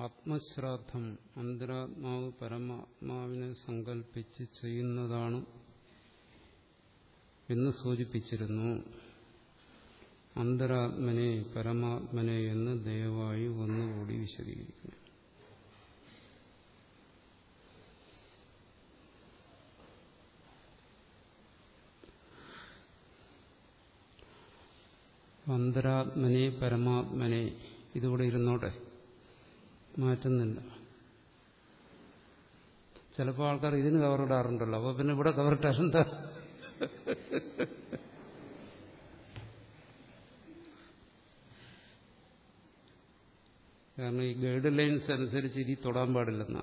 ആത്മശ്രാദ്ധം അന്തരാത്മാവ് പരമാത്മാവിനെ സങ്കല്പിച്ച് ചെയ്യുന്നതാണ് എന്ന് സൂചിപ്പിച്ചിരുന്നു. അന്തരാത്മനെ പരമാത്മനെ എന്ന് ദയവായി ഒന്നുകൂടി വിശദീകരിക്കുന്നു. അന്തരാത്മനെ പരമാത്മനെ ഇതുകൂടെ ഇരുന്നോട്ടെ? മാറ്റുന്നില്ല. ചിലപ്പോൾ ആൾക്കാർ ഇതിന് കവറിടാറുണ്ടല്ലോ അപ്പോൾ പിന്നെ ഇവിടെ കവറിട്ടാറുണ്ടോ കാരണം ഈ ഗൈഡ് ലൈൻസ് അനുസരിച്ച് ഇനി തൊടാൻ പാടില്ലെന്ന.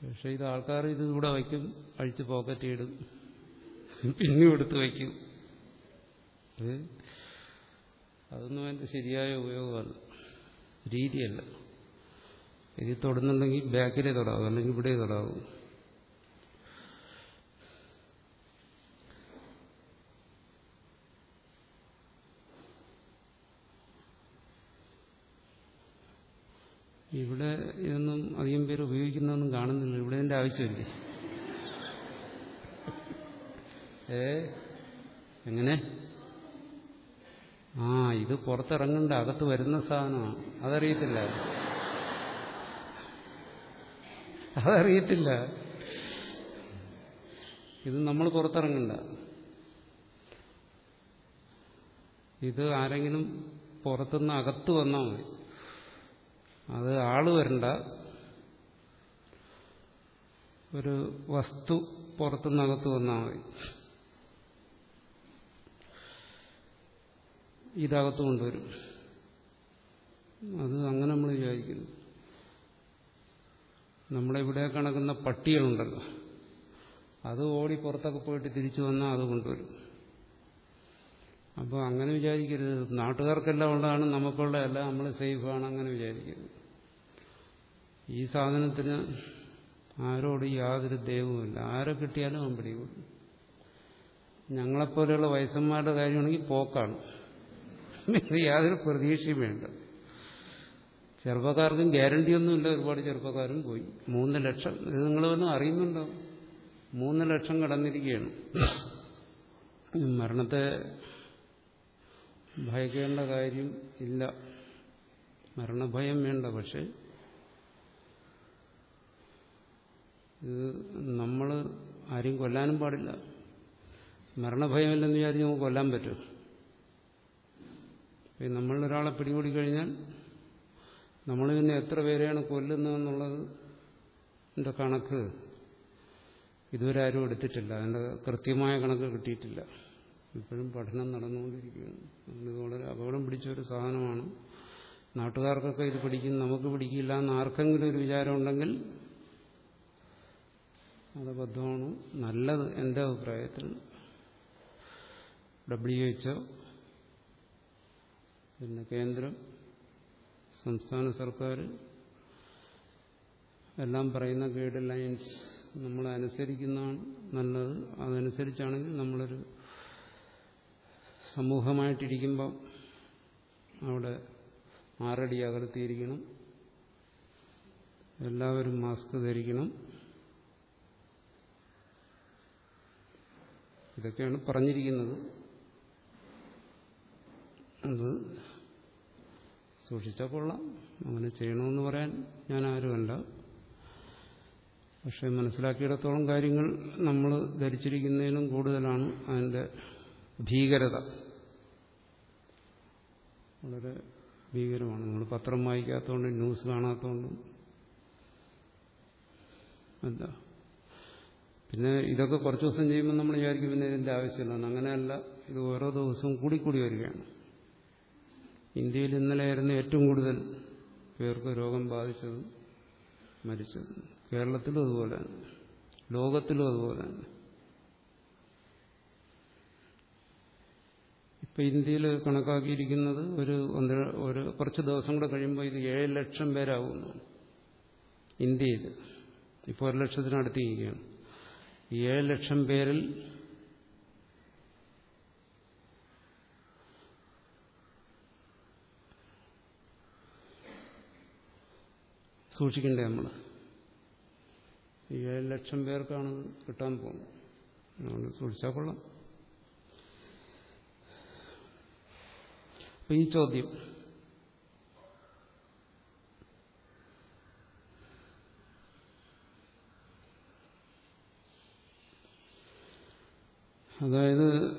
പക്ഷെ ഇത് ആൾക്കാർ ഇത് ഇവിടെ വയ്ക്കും അഴിച്ച് പോക്കറ്റ് ഇടും പിന്നെയും എടുത്ത് വയ്ക്കും. അതൊന്നും അതിന്റെ ശരിയായ ഉപയോഗമല്ല. രീതിയല്ല. ഇത് തൊടുന്നുണ്ടെങ്കിൽ ബാക്കിലേ തൊടാവും അല്ലെങ്കിൽ ഇവിടെ തൊടാവും. ഇവിടെ ഇതൊന്നും അധികം പേര് ഉപയോഗിക്കുന്നതൊന്നും കാണുന്നില്ല. ഇവിടെ ഇതിന്റെ ആവശ്യമില്ലേ? ഏ? എങ്ങനെ? ആ ഇത് പുറത്തിറങ്ങണ്ട. അകത്ത് വരുന്ന സാധനമാണ് അതറിയത്തില്ല. അതറിയത്തില്ല. ഇത് നമ്മൾ പുറത്തിറങ്ങണ്ട. ഇത് ആരെങ്കിലും പുറത്തുനിന്ന് അകത്ത് വന്നാൽ മതി. അത് ആൾ വരണ്ട. ഒരു വസ്തു പുറത്തുനിന്ന് അകത്ത് വന്നാൽ മതി. ഇതകത്ത് കൊണ്ടുവരും. അത് അങ്ങനെ നമ്മൾ വിചാരിക്കുന്നു. നമ്മളിവിടെ കണക്കുന്ന പട്ടികളുണ്ടല്ലോ. അത് ഓടി പുറത്തൊക്കെ പോയിട്ട് തിരിച്ചു വന്നാൽ അത് കൊണ്ടുവരും. അപ്പോൾ അങ്ങനെ വിചാരിക്കരുത്. നാട്ടുകാർക്കെല്ലാം ഉള്ളതാണ് നമുക്കുള്ളതല്ല നമ്മൾ സേഫാണ് അങ്ങനെ വിചാരിക്കരുത്. ഈ സാധനത്തിന് ആരോട് യാതൊരു ദൈവവുമില്ല ആരെ കിട്ടിയാലും അവൻ പിടികൂടും ഞങ്ങളെപ്പോലെയുള്ള വയസ്സന്മാരുടെ കാര്യമാണെങ്കിൽ പോക്കാണ്. യാതൊരു പ്രതീക്ഷയും വേണ്ട. ചെറുപ്പക്കാർക്കും ഗ്യാരണ്ടിയൊന്നുമില്ല ഒരുപാട് ചെറുപ്പക്കാരും പോയി. മൂന്ന് ലക്ഷം. ഇത് നിങ്ങൾ ഒന്നും അറിയുന്നുണ്ടോ? മൂന്ന് ലക്ഷം കടന്നിരിക്കുകയാണ്. മരണത്തെ ഭയക്കേണ്ട കാര്യം ഇല്ല. മരണഭയം വേണ്ട പക്ഷെ ഇത് നമ്മൾ ആരെയും കൊല്ലാനും പാടില്ല. മരണഭയമില്ലെന്ന് വിചാരിച്ച് നമുക്ക് കൊല്ലാൻ പറ്റും. നമ്മളൊരാളെ പിടികൂടി കഴിഞ്ഞാൽ നമ്മൾ പിന്നെ എത്ര പേരെയാണ് കൊല്ലുന്നതെന്നുള്ളത് എന്റെ കണക്ക് ഇതുവരെ ആരും എടുത്തിട്ടില്ല. അതിന്റെ കൃത്യമായ കണക്ക് കിട്ടിയിട്ടില്ല. ഇപ്പോഴും പഠനം നടന്നുകൊണ്ടിരിക്കുകയാണ്. ഇത് വളരെ അപകടം പിടിച്ച ഒരു സാധനമാണ്. നാട്ടുകാർക്കൊക്കെ ഇത് പിടിക്കും നമുക്ക് പിടിക്കില്ല എന്ന് ആർക്കെങ്കിലും ഒരു വിചാരം ഉണ്ടെങ്കിൽ അത് ബദ്ധമാണ് നല്ലത് എന്റെ അഭിപ്രായത്തിൽ. ഡബ്ല്യു എച്ച്ഒ പിന്നെ കേന്ദ്രം സംസ്ഥാന സർക്കാർ എല്ലാം പറയുന്ന ഗൈഡ് ലൈൻസ് നമ്മൾ അനുസരിക്കുന്നതാണ് നല്ലത്. അതനുസരിച്ചാണെങ്കിൽ നമ്മളൊരു സമൂഹമായിട്ടിരിക്കുമ്പം അവിടെ ആറടി അകലത്തിയിരിക്കണം എല്ലാവരും മാസ്ക് ധരിക്കണം. ഇതൊക്കെയാണ് പറഞ്ഞിരിക്കുന്നത്. അത് സൂക്ഷിച്ചാൽ കൊള്ളാം അങ്ങനെ ചെയ്യണമെന്ന് പറയാൻ ഞാൻ ആരുമല്ല പക്ഷെ മനസ്സിലാക്കിയിടത്തോളം കാര്യങ്ങൾ നമ്മൾ ധരിച്ചിരിക്കുന്നതിനും കൂടുതലാണ് അതിന്റെ ഭീകരത. വളരെ ഭീകരമാണ്. നമ്മൾ പത്രം വായിക്കാത്തതുകൊണ്ട് ന്യൂസ് കാണാത്തതുകൊണ്ടും എന്താ പിന്നെ ഇതൊക്കെ കുറച്ച് ദിവസം ചെയ്യുമ്പോൾ നമ്മൾ വിചാരിക്കും പിന്നെ ഇതിന്റെ ആവശ്യമില്ല. അങ്ങനെയല്ല. ഇത് ഓരോ ദിവസവും കൂടിക്കൂടി വരികയാണ്. ഇന്ത്യയിൽ ഇന്നലെയായിരുന്നു ഏറ്റവും കൂടുതൽ പേർക്ക് രോഗം ബാധിച്ചത് മരിച്ചത്. കേരളത്തിലും അതുപോലെ തന്നെ. ലോകത്തിലും അതുപോലെ തന്നെ. ഇപ്പം ഇന്ത്യയിൽ കണക്കാക്കിയിരിക്കുന്നത് ഒരു ഒന്നര ഒരു കുറച്ച് ദിവസം കൂടെ കഴിയുമ്പോൾ ഇത് ഏഴ് ലക്ഷം പേരാകുന്നു ഇന്ത്യയിൽ. ഇപ്പോൾ ഒരു ലക്ഷത്തിനടുത്തിരിക്കുകയാണ് ഏഴ് ലക്ഷം പേരിൽ സൂക്ഷിക്കണ്ടേ നമ്മൾ ഈ ഏഴ് ലക്ഷം പേർക്കാണ് കിട്ടാൻ പോകുന്നത്. അതുകൊണ്ട് സൂക്ഷിച്ചാൽ കൊള്ളാം. അപ്പം ഈ ചോദ്യം. അതായത്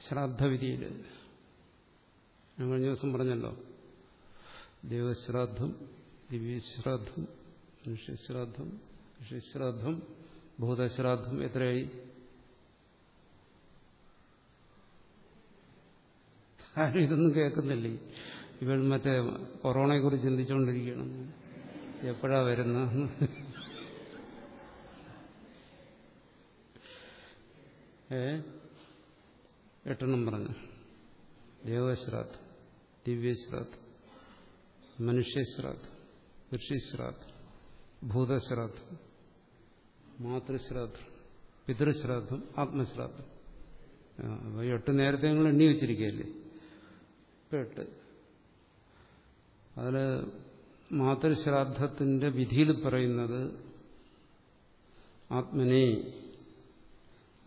ശ്രാദ്ധവിധിയിൽ ഞാൻ ദിവസം പറഞ്ഞല്ലോ. ദേവശ്രാദ്ധം ദിവ്യശ്രാദ്ധം മനുഷ്യശ്രാദ്ധം ഋഷിശ്രാദ്ധം ഭൂതശ്രാദ്ധം എത്രയായി? ആരും ഇതൊന്നും കേൾക്കുന്നില്ലേ? ഇവൾ മറ്റേ കൊറോണയെ കുറിച്ച് ചിന്തിച്ചുകൊണ്ടിരിക്കുകയാണ് എപ്പോഴാ വരുന്ന ഏ? എട്ടെണ്ണം പറഞ്ഞു. ദേവശ്രാദ്ധം. ദിവ്യശ്രാദ്ധം മനുഷ്യശ്രാദ് ഋഷിശ്രാദ് ഭൂതശ്രാദ്ധ മാതൃശ്രാദ്ധ പിതൃശ്രാദ്ധം ആത്മശ്രാദ്ധം അപ്പോൾ എട്ട് നേരത്തെ നിങ്ങൾ എണ്ണി വെച്ചിരിക്കുകയല്ലേ? ഇപ്പം എട്ട്. അതിൽ മാതൃശ്രാദ്ധത്തിന്റെ വിധിയിൽ പറയുന്നത് ആത്മനെ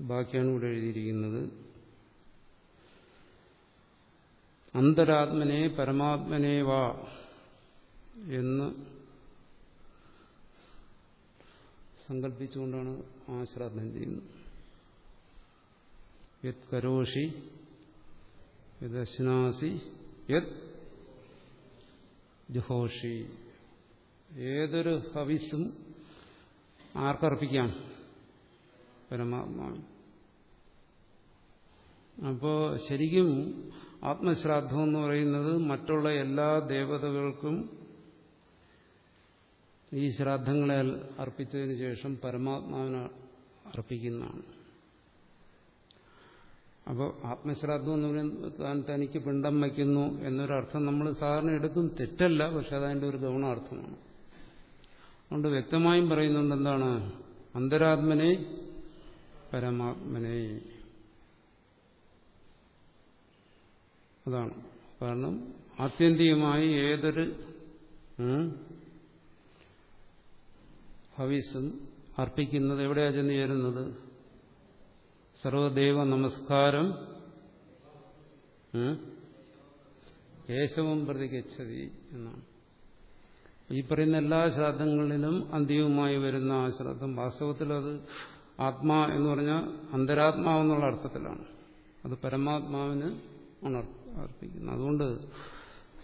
ബാക്കിയാണ് ഇവിടെ എഴുതിയിരിക്കുന്നത്. അന്തരാത്മനെ പരമാത്മനെ വാ എന്ന് സങ്കല്പിച്ചുകൊണ്ടാണ് ആ ശ്രാദ്ധം ചെയ്യുന്നത്. യത് കരോഷി യത് അശ്നാസി യത് ജുഹോഷി. ഏതൊരു ഹവിസും ആർക്കർപ്പിക്കാം പരമാത്മാവിന്. അപ്പോൾ ശരിക്കും ആത്മശ്രാദ്ധം എന്ന് പറയുന്നത് മറ്റുള്ള എല്ലാ ദേവതകൾക്കും ഈ ശ്രാദ്ധങ്ങളെ അർപ്പിച്ചതിന് ശേഷം പരമാത്മാവിന് അർപ്പിക്കുന്നതാണ്. അപ്പോൾ ആത്മശ്രാദ്ധം എന്ന് പറയുന്നത് താൻ തനിക്ക് പിണ്ടം വയ്ക്കുന്നു എന്നൊരർത്ഥം നമ്മൾ സാധാരണ എടുക്കും തെറ്റല്ല പക്ഷെ അതതിന്റെ ഒരു ഗൗണാർത്ഥമാണ്. അതുകൊണ്ട് വ്യക്തമായും പറയുന്നുണ്ട് എന്താണ്? അന്തരാത്മനെ പരമാത്മനെ. അതാണ്. കാരണം ആത്യന്തികമായി ഏതൊരു ഹവിസും അർപ്പിക്കുന്നത് എവിടെയാണ് ചെന്ന് ചേരുന്നത്? സർവദേവ നമസ്കാരം കേശവം പ്രതി ഗച്ഛതി എന്നാണ്. ഈ പറയുന്ന എല്ലാ ശ്രാദ്ധങ്ങളിലും അന്തിമമായി വരുന്ന ആ ശ്രാദ്ധം വാസ്തവത്തിൽ അത് ആത്മാ എന്ന് പറഞ്ഞാൽ അന്തരാത്മാവെന്നുള്ള അർത്ഥത്തിലാണ്. അത് പരമാത്മാവിന് ആണ് അർപ്പിക്കുന്നത് അതുകൊണ്ട്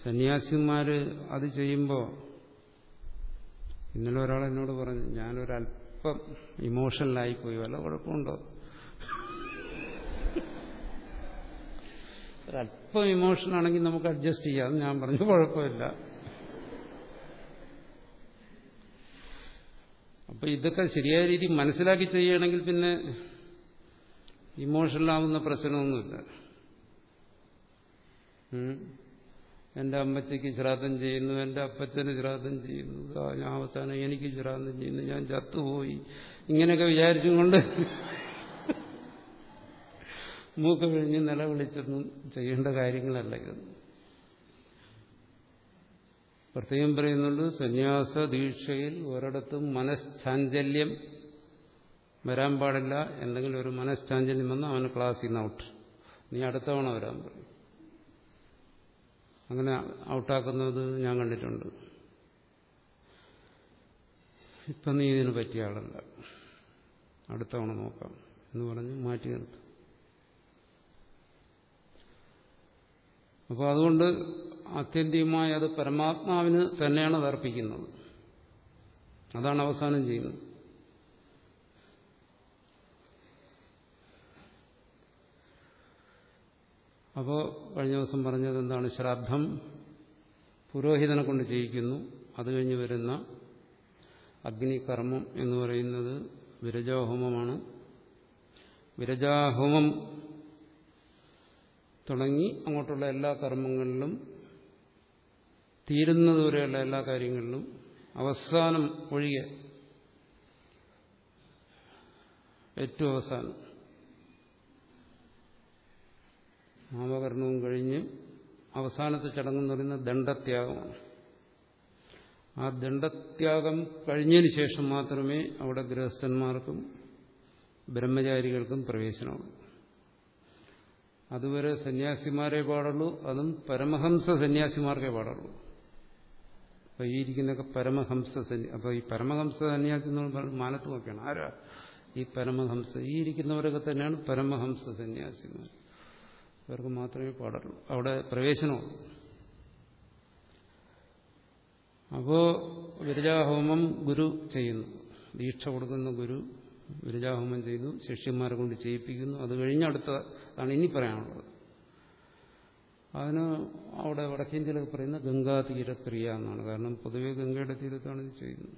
സന്യാസിമാർ അത് ചെയ്യുമ്പോൾ ഇന്നലെ ഒരാൾ എന്നോട് പറഞ്ഞു ഞാനൊരല്പം ഇമോഷണലായിപ്പോയി വല്ല കുഴപ്പമുണ്ടോ? ഒരല്പം ഇമോഷൻ ആണെങ്കിൽ നമുക്ക് അഡ്ജസ്റ്റ് ചെയ്യാം. ഞാൻ പറഞ്ഞു കുഴപ്പമില്ല. അപ്പൊ ഇതൊക്കെ ശരിയായ രീതി മനസ്സിലാക്കി ചെയ്യുകയാണെങ്കിൽ പിന്നെ ഇമോഷണലാവുന്ന പ്രശ്നമൊന്നുമില്ല. എന്റെ അമ്മച്ചയ്ക്ക് ശ്രാദ്ധം ചെയ്യുന്നു എന്റെ അപ്പച്ചന് ശ്രാദ്ധം ചെയ്യുന്നു. ഞാൻ അവസാനം എനിക്ക് ശ്രാദ്ധം ചെയ്യുന്നു. ഞാൻ ചത്തുപോയി. ഇങ്ങനെയൊക്കെ വിചാരിച്ചും കൊണ്ട് മൂക്ക് കഴിഞ്ഞ് നിലവിളിച്ചൊന്നും ചെയ്യേണ്ട കാര്യങ്ങളല്ല ഇത്. പ്രത്യേകം പറയുന്നുണ്ട് സന്യാസ ദീക്ഷയിൽ ഒരിടത്തും മനഃശാഞ്ചല്യം വരാൻ പാടില്ല. എന്തെങ്കിലും ഒരു മനഃശാഞ്ചല്യം വന്നാൽ അവന് ക്ലാസ്സിൽ നിന്ന് ഔട്ട്. നീ അടുത്തവണ വരാൻ പറയും. അങ്ങനെ ഔട്ടാക്കുന്നത് ഞാൻ കണ്ടിട്ടുണ്ട്. ഇപ്പം നീ ഇതിന് പറ്റിയ ആളല്ല. അടുത്ത തവണ നോക്കാം എന്ന് പറഞ്ഞ് മാറ്റി നിർത്തും. അപ്പോൾ അതുകൊണ്ട് ആത്യന്തികമായി അത് പരമാത്മാവിന് തന്നെയാണ് അത് അർപ്പിക്കുന്നത്. അതാണ് അവസാനം ചെയ്യുന്നത്. അപ്പോൾ കഴിഞ്ഞ ദിവസം പറഞ്ഞത് എന്താണ്? ശ്രാദ്ധം പുരോഹിതനെ കൊണ്ട് ചെയ്യിക്കുന്നു. അത് കഴിഞ്ഞ് വരുന്ന അഗ്നികർമ്മം എന്ന് പറയുന്നത് വിരജാഹോമമാണ്. വിരജാഹോമം തുടങ്ങി അങ്ങോട്ടുള്ള എല്ലാ കർമ്മങ്ങളിലും തീരുന്നതുവരെയുള്ള എല്ലാ കാര്യങ്ങളിലും അവസാനം ഒഴികെ ഏറ്റവും അവസാനം നാമകരണവും കഴിഞ്ഞ് അവസാനത്തെ ചടങ്ങെന്ന് പറയുന്ന ദണ്ഡത്യാഗമാണ്. ആ ദണ്ഡത്യാഗം കഴിഞ്ഞതിന് ശേഷം മാത്രമേ അവിടെ ഗൃഹസ്ഥന്മാർക്കും ബ്രഹ്മചാരികൾക്കും പ്രവേശനമുള്ളൂ. അതുവരെ സന്യാസിമാരെ പാടുള്ളൂ അതും പരമഹംസ സന്യാസിമാർക്കേ പാടുള്ളൂ. അപ്പൊ ഈ ഇരിക്കുന്നൊക്കെ പരമഹംസ സന്യാ അപ്പൊ ഈ പരമഹംസ സന്യാസി എന്ന് പറഞ്ഞാൽ മാനത്തുമൊക്കെയാണ് ആരാ? ഈ പരമഹംസ ഈ ഇരിക്കുന്നവരൊക്കെ തന്നെയാണ് പരമഹംസ സന്യാസിമാർ ഇവർക്ക് മാത്രമേ പാടുള്ളൂ. അവിടെ പ്രവേശനമുള്ളൂ അപ്പോ വിരജാഹോമം ഗുരു ചെയ്യുന്നു. ദീക്ഷ കൊടുക്കുന്ന ഗുരു വിരജാഹോമം ചെയ്തു ശിഷ്യന്മാരെ കൊണ്ട് ചെയ്യിപ്പിക്കുന്നു. അത് കഴിഞ്ഞ് അടുത്തതാണ് ഇനി പറയാനുള്ളത്. അതിന് അവിടെ വടക്കേന്ത്യയിലൊക്കെ പറയുന്ന ഗംഗാതീരക്രിയ എന്നാണ്. കാരണം പൊതുവെ ഗംഗയുടെ തീരത്താണ് ഇത് ചെയ്യുന്നത്.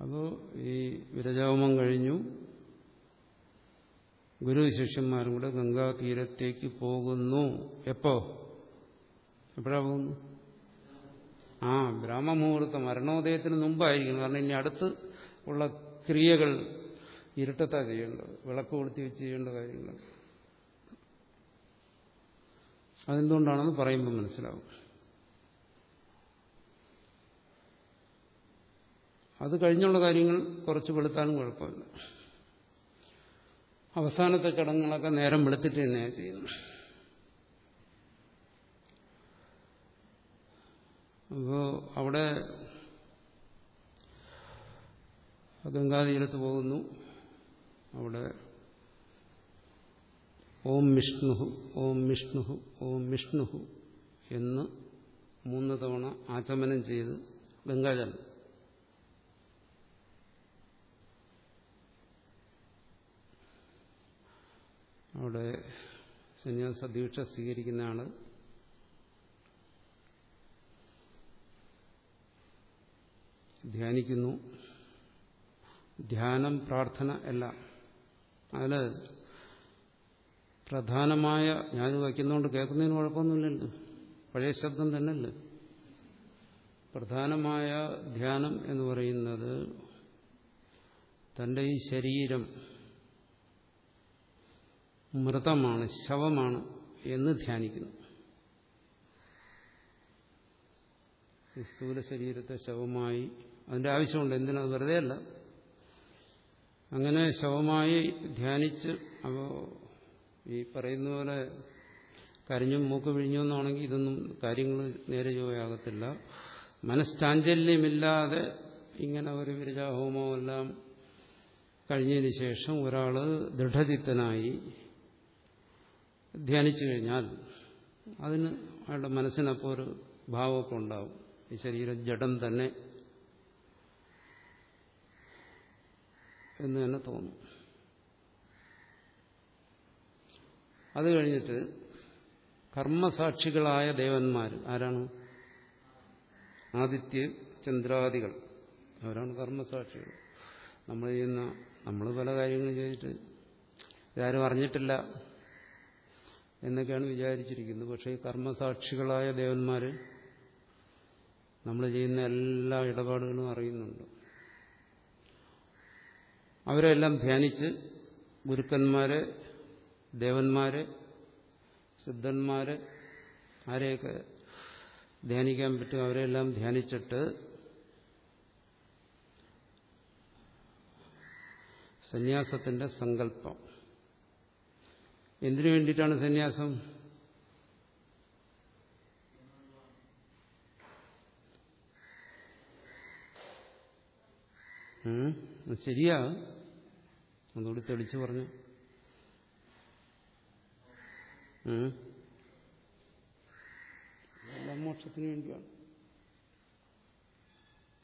അപ്പോൾ ഈ വിരജാഹോമം കഴിഞ്ഞു. ഗുരു ശിഷ്യന്മാരും കൂടെ ഗംഗാ തീരത്തേക്ക് പോകുന്നു. എപ്പോ? എപ്പോഴാ പോകുന്നു ആ ബ്രാഹ്മമുഹൂർത്തം മരണോദയത്തിന് മുമ്പായിരിക്കും കാരണം ഇനി അടുത്ത് ഉള്ള ക്രിയകൾ ഇരുട്ടത്താ ചെയ്യേണ്ടത്. വിളക്ക് കൊളുത്തി വെച്ച് ചെയ്യേണ്ട കാര്യങ്ങൾ. അതെന്തുകൊണ്ടാണെന്ന് പറയുമ്പോൾ മനസ്സിലാവും. അത് കഴിഞ്ഞുള്ള കാര്യങ്ങൾ കുറച്ച് വെളുത്താലും കുഴപ്പമില്ല. അവസാനത്തെ ചടങ്ങുകളൊക്കെ നേരം വെളുത്തിട്ട് തന്നെയാണ് ചെയ്യുന്നത്. അപ്പോൾ അവിടെ ഗംഗാതീരത്ത് പോകുന്നു. അവിടെ ഓം വിഷ്ണു ഓം വിഷ്ണു ഓം വിഷ്ണു എന്ന് മൂന്ന് തവണ ആചമനം ചെയ്ത് ഗംഗാജലം അവിടെ സന്യാസ ദീക്ഷ സ്വീകരിക്കുന്ന ആൾ ധ്യാനിക്കുന്നു. ധ്യാനം പ്രാർത്ഥന അല്ല അതിൽ പ്രധാനമായ ഞാൻ വയ്ക്കുന്നതുകൊണ്ട് കേൾക്കുന്നതിന് കുഴപ്പമൊന്നുമില്ലല്ലോ. പഴയ ശബ്ദം തന്നെയല്ലേ? പ്രധാനമായ ധ്യാനം എന്ന് പറയുന്നത് തന്റെ ഈ ശരീരം മൃതമാണ് ശവമാണ് എന്ന് ധ്യാനിക്കുന്നു. ഈ സ്ഥൂല ശരീരത്തെ ശവമായി അതിന്റെ ആവശ്യമുണ്ട് എന്തിനാ വെറുതെ അല്ല. അങ്ങനെ ശവമായി ധ്യാനിച്ച് അപ്പോൾ ഈ പറയുന്ന പോലെ കരിഞ്ഞും മൂക്ക് വിഴിഞ്ഞെന്നാണെങ്കിൽ ഇതൊന്നും കാര്യങ്ങൾ നേരെ ചൊവ്വയാകത്തില്ല. മനസ്റ്റാഞ്ചല്യമില്ലാതെ ഇങ്ങനെ ഒരു വിരജാഹോമോ എല്ലാം കഴിഞ്ഞതിന് ശേഷം ഒരാൾ ദൃഢചിത്തനായി ധ്യാനിച്ചു കഴിഞ്ഞാൽ അതിന് അയാളുടെ മനസ്സിനപ്പോൾ ഒരു ഭാവമൊക്കെ ഉണ്ടാവും. ഈ ശരീരം ജഡം തന്നെ എന്ന് തന്നെ തോന്നും. അത് കഴിഞ്ഞിട്ട് കർമ്മസാക്ഷികളായ ദേവന്മാർ ആരാണ്? ആദിത്യ ചന്ദ്രാദികൾ. അവരാണ് കർമ്മസാക്ഷികൾ. നമ്മൾ ചെയ്യുന്ന നമ്മൾ പല കാര്യങ്ങളും ചെയ്തിട്ട് ഇതാരും അറിഞ്ഞിട്ടില്ല. എന്നൊക്കെയാണ് വിചാരിച്ചിരിക്കുന്നത്. പക്ഷേ കർമ്മസാക്ഷികളായ ദേവന്മാർ നമ്മൾ ചെയ്യുന്ന എല്ലാ ഇടപാടുകളും അറിയുന്നുണ്ട്. അവരെല്ലാം ധ്യാനിച്ച് ഗുരുക്കന്മാരെ ദേവന്മാരെ സിദ്ധന്മാരെ ആരെയൊക്കെ ധ്യാനിക്കാൻ പറ്റും അവരെല്ലാം ധ്യാനിച്ചിട്ട് സന്യാസത്തിന്റെ സങ്കല്പം. എന്തിനു വേണ്ടിയിട്ടാണ് സന്യാസം? ശരിയാ. ഒന്നുകൂടി തെളിച്ചു പറഞ്ഞു. മോക്ഷത്തിന് വേണ്ടിയാണ്.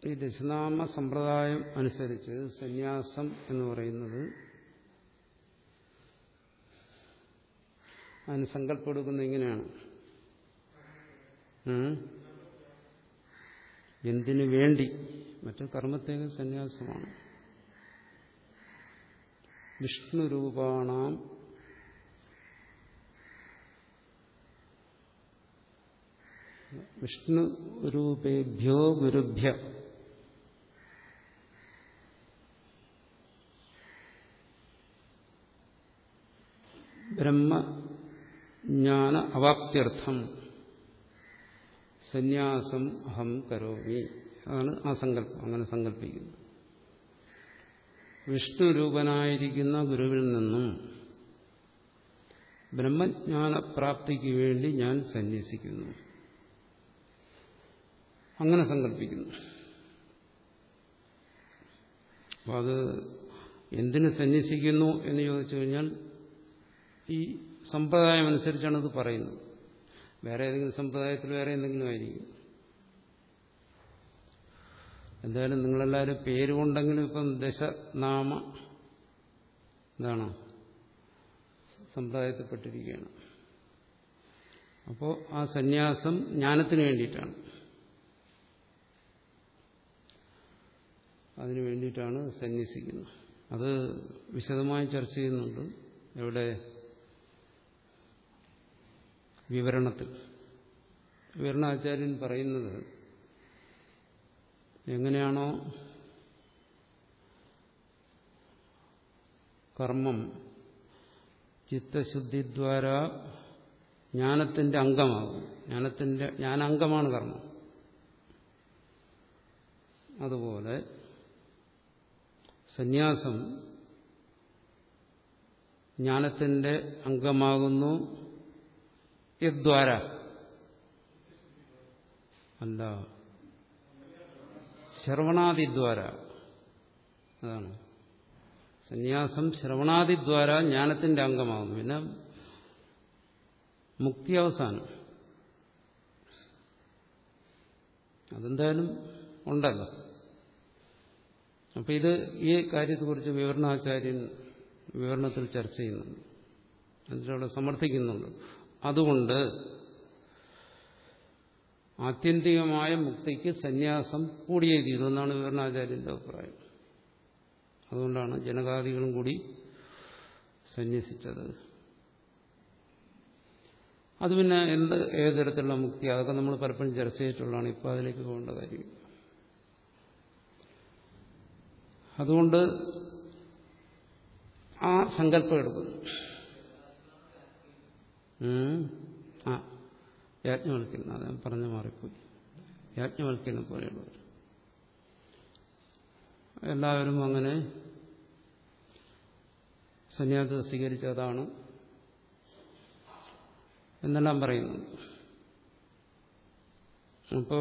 ഈ ദശനാമ സമ്പ്രദായം അനുസരിച്ച് സന്യാസം എന്ന് പറയുന്നത് അതിന് സങ്കല്പം എടുക്കുന്നത് ഇങ്ങനെയാണ്. എന്തിനു വേണ്ടി? മറ്റു കർമ്മത്തേക്ക് സന്യാസമാണ്. വിഷ്ണുരൂപാണാം വിഷ്ണുരൂപേഭ്യോ ഗുരുഭ്യ. ജ്ഞാന അവാപ്ത്യർത്ഥം സന്യാസം അഹം കരോമി. അതാണ് ആ സങ്കല്പം. അങ്ങനെ സങ്കല്പിക്കുന്നത് വിഷ്ണുരൂപനായിരിക്കുന്ന ഗുരുവിൽ നിന്നും ബ്രഹ്മജ്ഞാനപ്രാപ്തിക്ക് വേണ്ടി ഞാൻ സന്യസിക്കുന്നു. അങ്ങനെ സങ്കല്പിക്കുന്നു. അപ്പം അത് എന്തിനു സന്യസിക്കുന്നു എന്ന് ചോദിച്ചു കഴിഞ്ഞാൽ ഈ സമ്പ്രദായം അനുസരിച്ചാണ് ഇത് പറയുന്നത്. വേറെ ഏതെങ്കിലും സമ്പ്രദായത്തിൽ വേറെ എന്തെങ്കിലും ആയിരിക്കും. എന്തായാലും നിങ്ങളെല്ലാവരും പേരുകൊണ്ടെങ്കിലും ഇപ്പം ദശനാമ എന്താണ് സമ്പ്രദായത്തിൽപ്പെട്ടിരിക്കുകയാണ്. അപ്പോൾ ആ സന്യാസം ജ്ഞാനത്തിന് വേണ്ടിയിട്ടാണ്. അതിനു വേണ്ടിയിട്ടാണ് സന്യസിക്കുന്നത്. അത് വിശദമായി ചർച്ച ചെയ്യുന്നുണ്ട്. എവിടെ വിവരണത്തിൽ. വിവരണാചാര്യൻ പറയുന്നത് എങ്ങനെയാണോ കർമ്മം ചിത്തശുദ്ധിദ്വാര ജ്ഞാനത്തിന്റെ അംഗമാകും. ജ്ഞാനത്തിന്റെ ജ്ഞാനാംഗമാണ് കർമ്മം. അതുപോലെ സന്യാസം ജ്ഞാനത്തിന്റെ അംഗമാകുന്നു. യദ്വാര അല്ല. ശ്രവണാദിദ്വാര. അതാണ്. സന്യാസം ശ്രവണാദിദ്വാര ജ്ഞാനത്തിന്റെ അംഗമാകുന്നു. പിന്നെ മുക്തി അവസാനം. അതെന്തായാലും ഉണ്ടല്ലോ. അപ്പൊ ഇത് ഈ കാര്യത്തെക്കുറിച്ച് വിവരണാചാര്യൻ വിവരണത്തിൽ ചർച്ച ചെയ്യുന്നുണ്ട്. എന്നിട്ടവിടെ സമർത്ഥിക്കുന്നുണ്ട്. അതുകൊണ്ട് ആത്യന്തികമായ മുക്തിക്ക് സന്യാസം കൂടിയേ തീരുമെന്നാണ് വിവരണാചാര്യന്റെ അഭിപ്രായം. അതുകൊണ്ടാണ് ജനകാദികളും കൂടി സന്യസിച്ചത്. അത് പിന്നെ എന്ത് ഏത് തരത്തിലുള്ള മുക്തി? അതൊക്കെ നമ്മൾ പലപ്പോഴും ചർച്ച ചെയ്തിട്ടുള്ളതാണ്. ഇപ്പോൾ അതിലേക്ക് പോകേണ്ട കാര്യം. അതുകൊണ്ട് ആ സങ്കല്പം എടുക്കുന്നു. ആ യാജ്ഞവൽക്കരണം. അത് പറഞ്ഞു മാറിപ്പോയി. യാജ്ഞവൽക്കരണം പോലെയുള്ളവർ. എല്ലാവരും അങ്ങനെ സന്യാസം സ്വീകരിച്ചതാണ് എന്നെല്ലാം പറയുന്നു അപ്പോ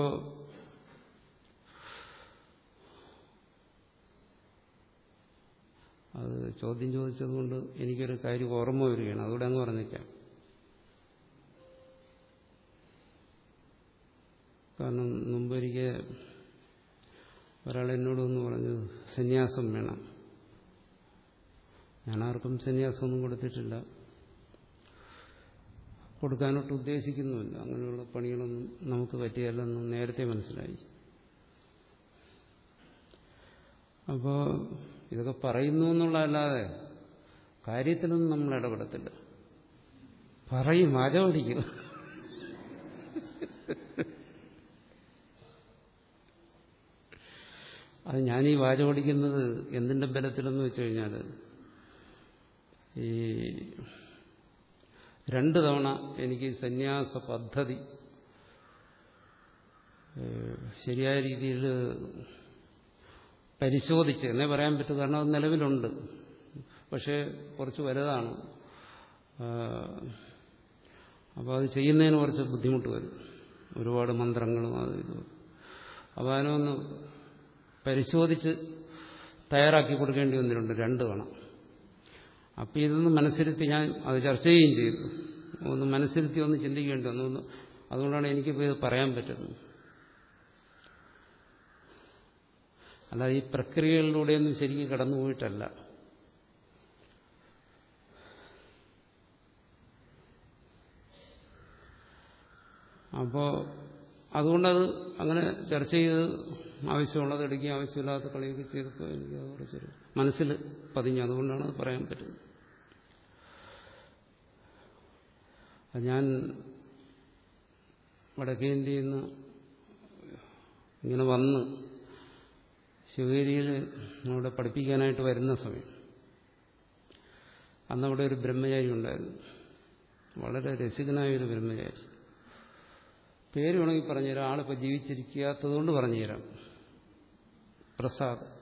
അത് ചോദ്യം ചോദിച്ചതുകൊണ്ട് എനിക്കൊരു കാര്യം ഓർമ്മ വരികയാണ്. അതുകൂടെ അങ്ങ് പറഞ്ഞേക്കാം. കാരണം മുമ്പൊരിക്കെ ഒരാൾ എന്നോട് ഒന്ന് പറഞ്ഞു സന്യാസം വേണം. ഞാൻ ആർക്കും സന്യാസമൊന്നും കൊടുത്തിട്ടില്ല. കൊടുക്കാനോട്ട് ഉദ്ദേശിക്കുന്നുമില്ല. അങ്ങനെയുള്ള പണികളൊന്നും നമുക്ക് പറ്റിയല്ലെന്ന് നേരത്തെ മനസ്സിലായി. അപ്പോൾ ഇതൊക്കെ പറയുന്നു എന്നുള്ളതല്ലാതെ കാര്യത്തിലൊന്നും നമ്മൾ ഇടപെടത്തില്ല. പറയും വാചോടിക്കും അത് ഞാൻ ഈ വാചോടിക്കുന്നത് എന്തിന്റെ ബലത്തിലെന്ന് വെച്ച് കഴിഞ്ഞാൽ ഈ രണ്ട് തവണ എനിക്ക് സന്യാസ പദ്ധതി ശരിയായ രീതിയിൽ പരിശോധിച്ച് എന്നേ പറയാൻ പറ്റും കാരണം അത് നിലവിലുണ്ട്. പക്ഷേ കുറച്ച് വലുതാണ്. അപ്പോൾ അത് ചെയ്യുന്നതിന് കുറച്ച് ബുദ്ധിമുട്ട് വരും. ഒരുപാട് മന്ത്രങ്ങളും അത് ഇതും. അപ്പോൾ അതിനൊന്ന് പരിശോധിച്ച് തയ്യാറാക്കി കൊടുക്കേണ്ടി വന്നിട്ടുണ്ട് രണ്ട് തവണ അപ്പം ഇതൊന്ന് മനസ്സിരുത്തി ഞാൻ അത് ചർച്ച ചെയ്യുകയും ചെയ്തു. ഒന്ന് മനസ്സിരുത്തി ഒന്ന് ചിന്തിക്കേണ്ടി വന്നു. അതുകൊണ്ടാണ് എനിക്കിപ്പോൾ ഇത് പറയാൻ പറ്റുന്നത്. അല്ലാതെ ഈ പ്രക്രിയകളിലൂടെയൊന്നും ശരിക്കും കടന്നുപോയിട്ടല്ല. അപ്പോൾ അതുകൊണ്ടത് അങ്ങനെ ചർച്ച ചെയ്ത് ആവശ്യമുള്ളത് എടുക്കുകയും ആവശ്യമില്ലാത്ത കളിയൊക്കെ ചെയ്തപ്പോൾ എനിക്ക് അത് കുറച്ചൊരു മനസ്സിൽ പതിഞ്ഞു. അതുകൊണ്ടാണ് അത് പറയാൻ പറ്റുന്നത്. ഞാൻ വടക്കേ ഇന്ത്യയിൽ നിന്ന് ഇങ്ങനെ വന്ന് ശിവഗിരിയിൽ അവിടെ പഠിപ്പിക്കാനായിട്ട് വരുന്ന സമയം അന്നവിടെ ഒരു ബ്രഹ്മചാരി ഉണ്ടായിരുന്നു. വളരെ രസികനായ ഒരു ബ്രഹ്മചാരി. പേര് വേണമെങ്കിൽ പറഞ്ഞുതരാം ആളിപ്പോൾ ജീവിച്ചിരിക്കാത്തതുകൊണ്ട് പറഞ്ഞുതരാം പ്രസാദ്.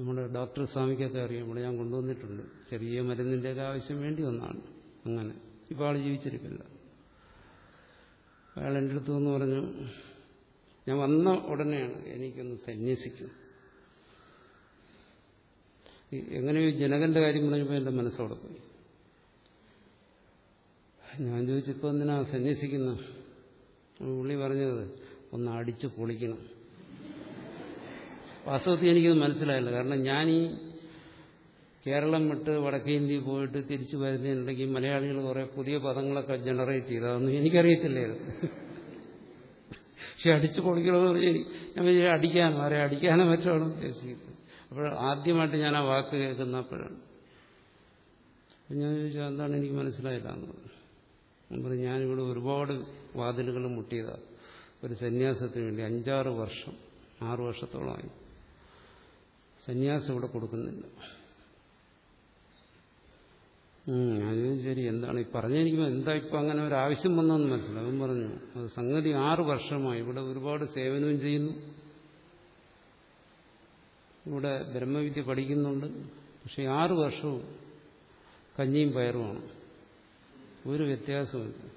നമ്മുടെ ഡോക്ടർ സ്വാമിക്കൊക്കെ അറിയാം. ഇവിടെ ഞാൻ കൊണ്ടുവന്നിട്ടുണ്ട്. ചെറിയ മരുന്നിന്റെ ഒക്കെ ആവശ്യം വേണ്ടി വന്നാണ്. അങ്ങനെ. ഇപ്പോൾ ആൾ ജീവിച്ചിരിക്കില്ല. അയാൾ എന്റെ അടുത്ത് എന്ന് പറഞ്ഞു ഞാൻ വന്ന ഉടനെയാണ് എനിക്കൊന്ന് സന്യസിക്കും. എങ്ങനെയോ ജനകന്റെ കാര്യം പറഞ്ഞപ്പോൾ എന്റെ മനസ്സോടെ പോയി. ഞാൻ ചോദിച്ചപ്പോൾ എന്തിനാ സന്യസിക്കുന്ന? പുള്ളി പറഞ്ഞത് ഒന്ന് അടിച്ച് പൊളിക്കണം. വാസ്തവത്തിൽ എനിക്കത് മനസ്സിലായില്ല. കാരണം ഞാൻ ഈ കേരളം വിട്ട് വടക്കേ ഇന്ത്യ പോയിട്ട് തിരിച്ചു വരുന്നുണ്ടെങ്കിൽ മലയാളികൾ കുറേ പുതിയ പദങ്ങളൊക്കെ ജനറേറ്റ് ചെയ്തതൊന്നും എനിക്കറിയത്തില്ലായിരുന്നു പക്ഷെ അടിച്ചു പൊളിക്കണമെന്ന് പറഞ്ഞാൽ ഞാൻ വിചാരിച്ചു അടിക്കാനോ ആരെ അടിക്കാനോ മറ്റാണോ ഉദ്ദേശിക്കുന്നത് അപ്പോൾ ആദ്യമായിട്ട് ഞാൻ ആ വാക്ക് കേൾക്കുന്നപ്പോഴാണ്. ഞാൻ ചോദിച്ചാൽ എന്താണ് എനിക്ക് മനസ്സിലായില്ല? എന്ന് പറഞ്ഞു. ഞാനിവിടെ ഒരുപാട് വാതിലുകൾ മുട്ടിയതാണ് ഒരു സന്യാസത്തിന് വേണ്ടി അഞ്ചാറ് വർഷം ആറ് വർഷത്തോളമായി. സന്യാസം ഇവിടെ കൊടുക്കുന്നില്ല. ഞാൻ ശരി. എന്താണ് ഈ പറഞ്ഞിരിക്കുമ്പോൾ എന്താ ഇപ്പം അങ്ങനെ ഒരു ആവശ്യം വന്നതെന്ന് മനസ്സിലാവും പറഞ്ഞു അത് സംഗതി ആറ് വർഷമായി. ഇവിടെ ഒരുപാട് സേവനവും ചെയ്യുന്നു. ഇവിടെ ബ്രഹ്മവിദ്യ പഠിക്കുന്നുണ്ട്. പക്ഷെ ആറു വർഷവും കഞ്ഞിയും പയറുമാണ്. ഒരു വ്യത്യാസമില്ല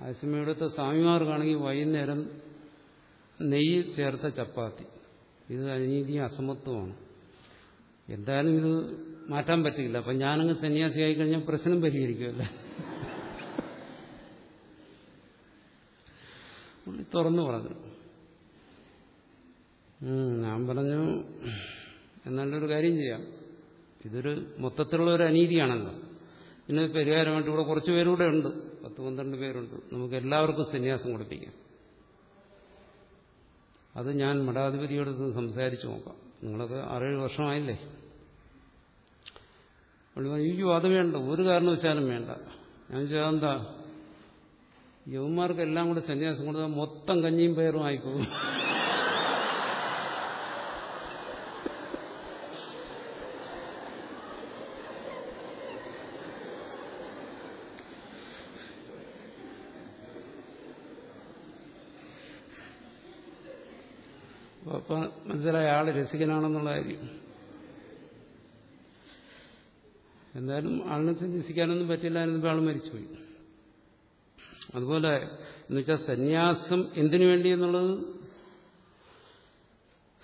അതേസമയം ഇവിടുത്തെ സ്വാമിമാർക്കാണെങ്കിൽ വൈകുന്നേരം നെയ്യ് ചേർത്ത ചപ്പാത്തി. ഇത് അനീതി അസമത്വമാണ്. എന്തായാലും ഇത് മാറ്റാൻ പറ്റില്ല. അപ്പം ഞാനങ്ങ് സന്യാസിയായി കഴിഞ്ഞാൽ പ്രശ്നം പരിഹരിക്കുമല്ല. തുറന്നു പറഞ്ഞു. ഞാൻ പറഞ്ഞു എന്നാലൊരു കാര്യം ചെയ്യാം. ഇതൊരു മൊത്തത്തിലുള്ള ഒരു അനീതിയാണല്ലോ. പിന്നെ പരിഹാരമായിട്ട് ഇവിടെ കുറച്ച് പേരൂടെ ഉണ്ട്. പത്ത് പന്ത്രണ്ട് പേരുണ്ട്. നമുക്ക് എല്ലാവർക്കും സന്യാസം കൊടുപ്പിക്കാം. അത് ഞാൻ മഠാധിപതിയോട് സംസാരിച്ചു നോക്കാം. നിങ്ങളൊക്കെ ആറേഴ് വർഷമായില്ലേ? അയ്യോ അത് വേണ്ട ഒരു കാരണവശാലും വേണ്ട. ഞാൻ ചോദിച്ചാൽ യവന്മാർക്കെല്ലാം കൂടെ സന്യാസം കൊടുത്താൽ മൊത്തം കഞ്ഞിയും പയറും ആയിപ്പോകും. അപ്പൊ മനസ്സിലായ ആൾ രസികനാണെന്നുള്ള കാര്യം. എന്തായാലും ആളിനെ സന്യസിക്കാനൊന്നും പറ്റില്ലായിരുന്നപ്പോൾ ആൾ മരിച്ചുപോയി. അതുപോലെ എന്നുവെച്ചാൽ സന്യാസം എന്തിനു വേണ്ടി എന്നുള്ളത്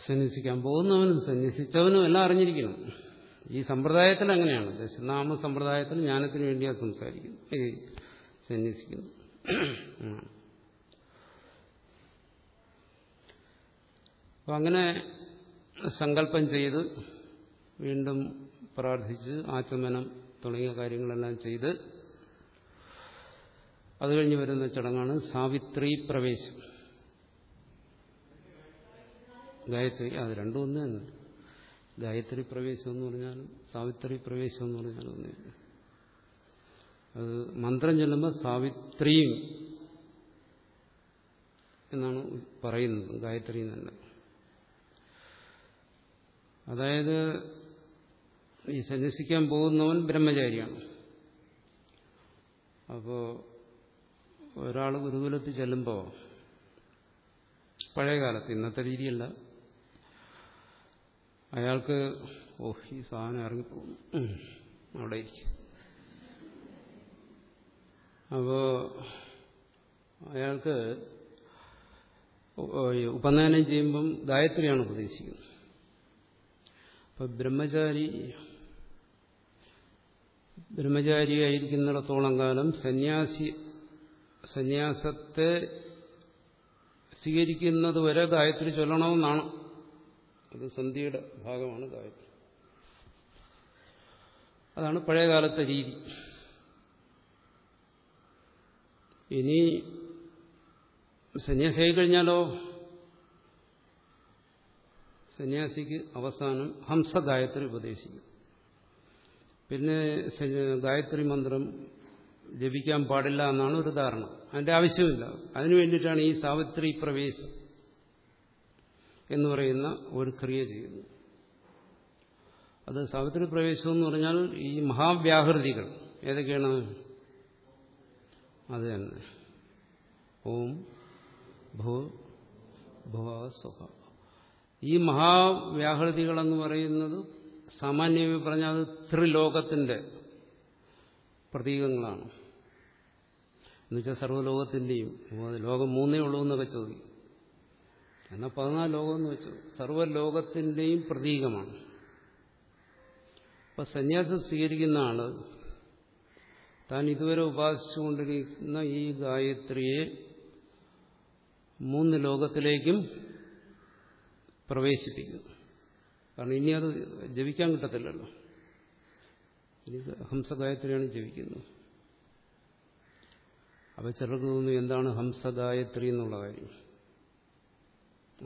സന്യസിക്കാൻ പോകുന്നവനും സന്യസിച്ചവനും എല്ലാം അറിഞ്ഞിരിക്കണം. ഈ സമ്പ്രദായത്തിൽ അങ്ങനെയാണ്. ദശനാമ സമ്പ്രദായത്തിൽ ജ്ഞാനത്തിന് വേണ്ടിയാണ് സംസാരിക്കുന്നത്. ഈ സന്യസിക്കുന്നത്. അപ്പം അങ്ങനെ സങ്കല്പം ചെയ്ത് വീണ്ടും പ്രാർത്ഥിച്ച് ആചമനം തുടങ്ങിയ കാര്യങ്ങളെല്ലാം ചെയ്ത് അത് കഴിഞ്ഞ് വരുന്ന ചടങ്ങാണ് സാവിത്രി പ്രവേശം. ഗായത്രി അത് രണ്ടും ഒന്ന് തന്നെ. ഗായത്രി പ്രവേശം എന്ന് പറഞ്ഞാലും സാവിത്രി പ്രവേശം എന്ന് പറഞ്ഞാലും ഒന്ന് അത് മന്ത്രം ചൊല്ലുമ്പോൾ സാവിത്രിയും എന്നാണ് പറയുന്നത് ഗായത്രി എന്നല്ല അതായത് ഈ സന്യസിക്കാൻ പോകുന്നവൻ ബ്രഹ്മചാരിയാണ്. അപ്പോൾ ഒരാൾ ഗുരുകുലത്തിൽ ചെല്ലുമ്പോൾ പഴയകാലത്ത് ഇന്നത്തെ രീതിയല്ല. അയാൾക്ക് ഓ ഈ സാധനം ഇറങ്ങിപ്പോകുന്നു അവിടെ ഇരിക്കും. അപ്പോൾ അയാൾക്ക് ഉപനയനം ചെയ്യുമ്പം ഗായത്രിയാണ് ഉപദേശിക്കുന്നത്. അപ്പം ബ്രഹ്മചാരി ബ്രഹ്മചാരിയായിരിക്കുന്നിടത്തോളം കാലം സന്യാസി സന്യാസത്തെ സ്വീകരിക്കുന്നത് വരെ ഗായത്രി ചൊല്ലണമെന്നാണ്. അത് സന്ധ്യയുടെ ഭാഗമാണ് ഗായത്രി. അതാണ് പഴയകാലത്തെ രീതി. ഇനി സന്യാസിയായി കഴിഞ്ഞാലോ? സന്യാസിക്ക് അവസാനം ഹംസ ഗായത്രി ഉപദേശിക്കും. പിന്നെ ഗായത്രി മന്ത്രം ജപിക്കാൻ പാടില്ല എന്നാണ് ഒരു ധാരണ. അതിന്റെ ആവശ്യമില്ല. അതിനു വേണ്ടിയിട്ടാണ് ഈ സാവിത്രി പ്രവേശം എന്ന് പറയുന്ന ഒരു ക്രിയ ചെയ്യുന്നത്. അത് സാവിത്രി പ്രവേശം എന്ന് പറഞ്ഞാൽ ഈ മഹാവ്യാഹൃതികൾ. ഏതൊക്കെയാണ്? അത് തന്നെ. ഓം ഭൂ ഭുവ സുഖ ഈ മഹാവ്യാഹൃതികളെന്ന് പറയുന്നത് സാമാന്യമായി പറഞ്ഞാൽ അത് ത്രിലോകത്തിന്റെ പ്രതീകങ്ങളാണ്. എന്നുവെച്ചാൽ സർവലോകത്തിന്റെയും ലോകം മൂന്നേ ഉള്ളൂ എന്നൊക്കെ ചോദിക്കും. എന്നാൽ പതിനാല് എന്ന് വെച്ചു. സർവലോകത്തിന്റെയും പ്രതീകമാണ്. അപ്പൊ സന്യാസം സ്വീകരിക്കുന്ന ആൾ താൻ ഇതുവരെ ഉപാസിച്ചുകൊണ്ടിരിക്കുന്ന ഈ ഗായത്രിയെ മൂന്ന് ലോകത്തിലേക്കും പ്രവേശിപ്പിക്കുന്നു. കാരണം ഇനി അത് ജപിക്കാൻ കിട്ടത്തില്ലല്ലോ. ഇനി ഹംസഗായത്രിയാണ് ജപിക്കുന്നത്. അപ്പോൾ ചിലർക്ക് തോന്നുന്നു എന്താണ് ഹംസഗായത്രി എന്നുള്ള കാര്യം?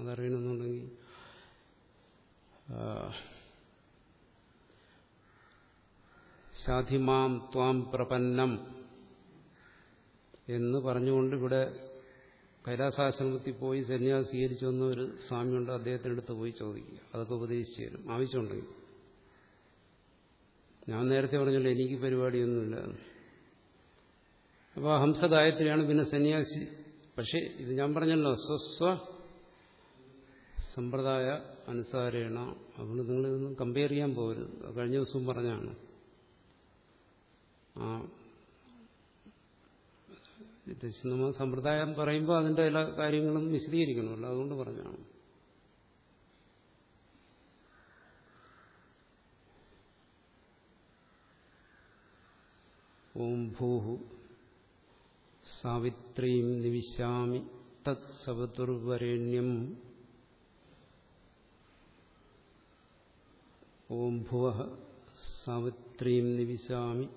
അതറിയണമെന്നുണ്ടെങ്കിൽ സാധിമാം ത്വാം പ്രപന്നം എന്ന് പറഞ്ഞുകൊണ്ട് ഇവിടെ കൈലാസാശ്രമത്തിൽ പോയി സന്യാസം സ്വീകരിച്ചു വന്ന ഒരു സ്വാമിയുണ്ട്. അദ്ദേഹത്തിന്റെ അടുത്ത് പോയി ചോദിക്കുക. അതൊക്കെ ഉപദേശിച്ചു തരും. ആവശ്യമുണ്ടെങ്കിൽ. ഞാൻ നേരത്തെ പറഞ്ഞല്ലോ എനിക്ക് പരിപാടിയൊന്നുമില്ല. അപ്പോൾ ഹംസഗായത്രിയാണ് പിന്നെ സന്യാസി. പക്ഷേ ഇത് ഞാൻ പറഞ്ഞല്ലോ സ്വസ്വ സമ്പ്രദായ അനുസാരേണ. അതുകൊണ്ട് നിങ്ങളിതൊന്നും കമ്പയർ ചെയ്യാൻ പോകരുത്. കഴിഞ്ഞ ദിവസവും പറഞ്ഞാണ് ആ നമ്മൾ സമ്പ്രദായം പറയുമ്പോൾ അതിന്റെ എല്ലാ കാര്യങ്ങളും വിശദീകരിക്കണമല്ലോ. അതുകൊണ്ട് പറഞ്ഞാണ് ഓം ഭൂഹു സാവിത്രീം നിവിശാമി തത് സവതുർവരേണ്യം. ഓം ഭുവ സാവിത്രീം നിവിശാമി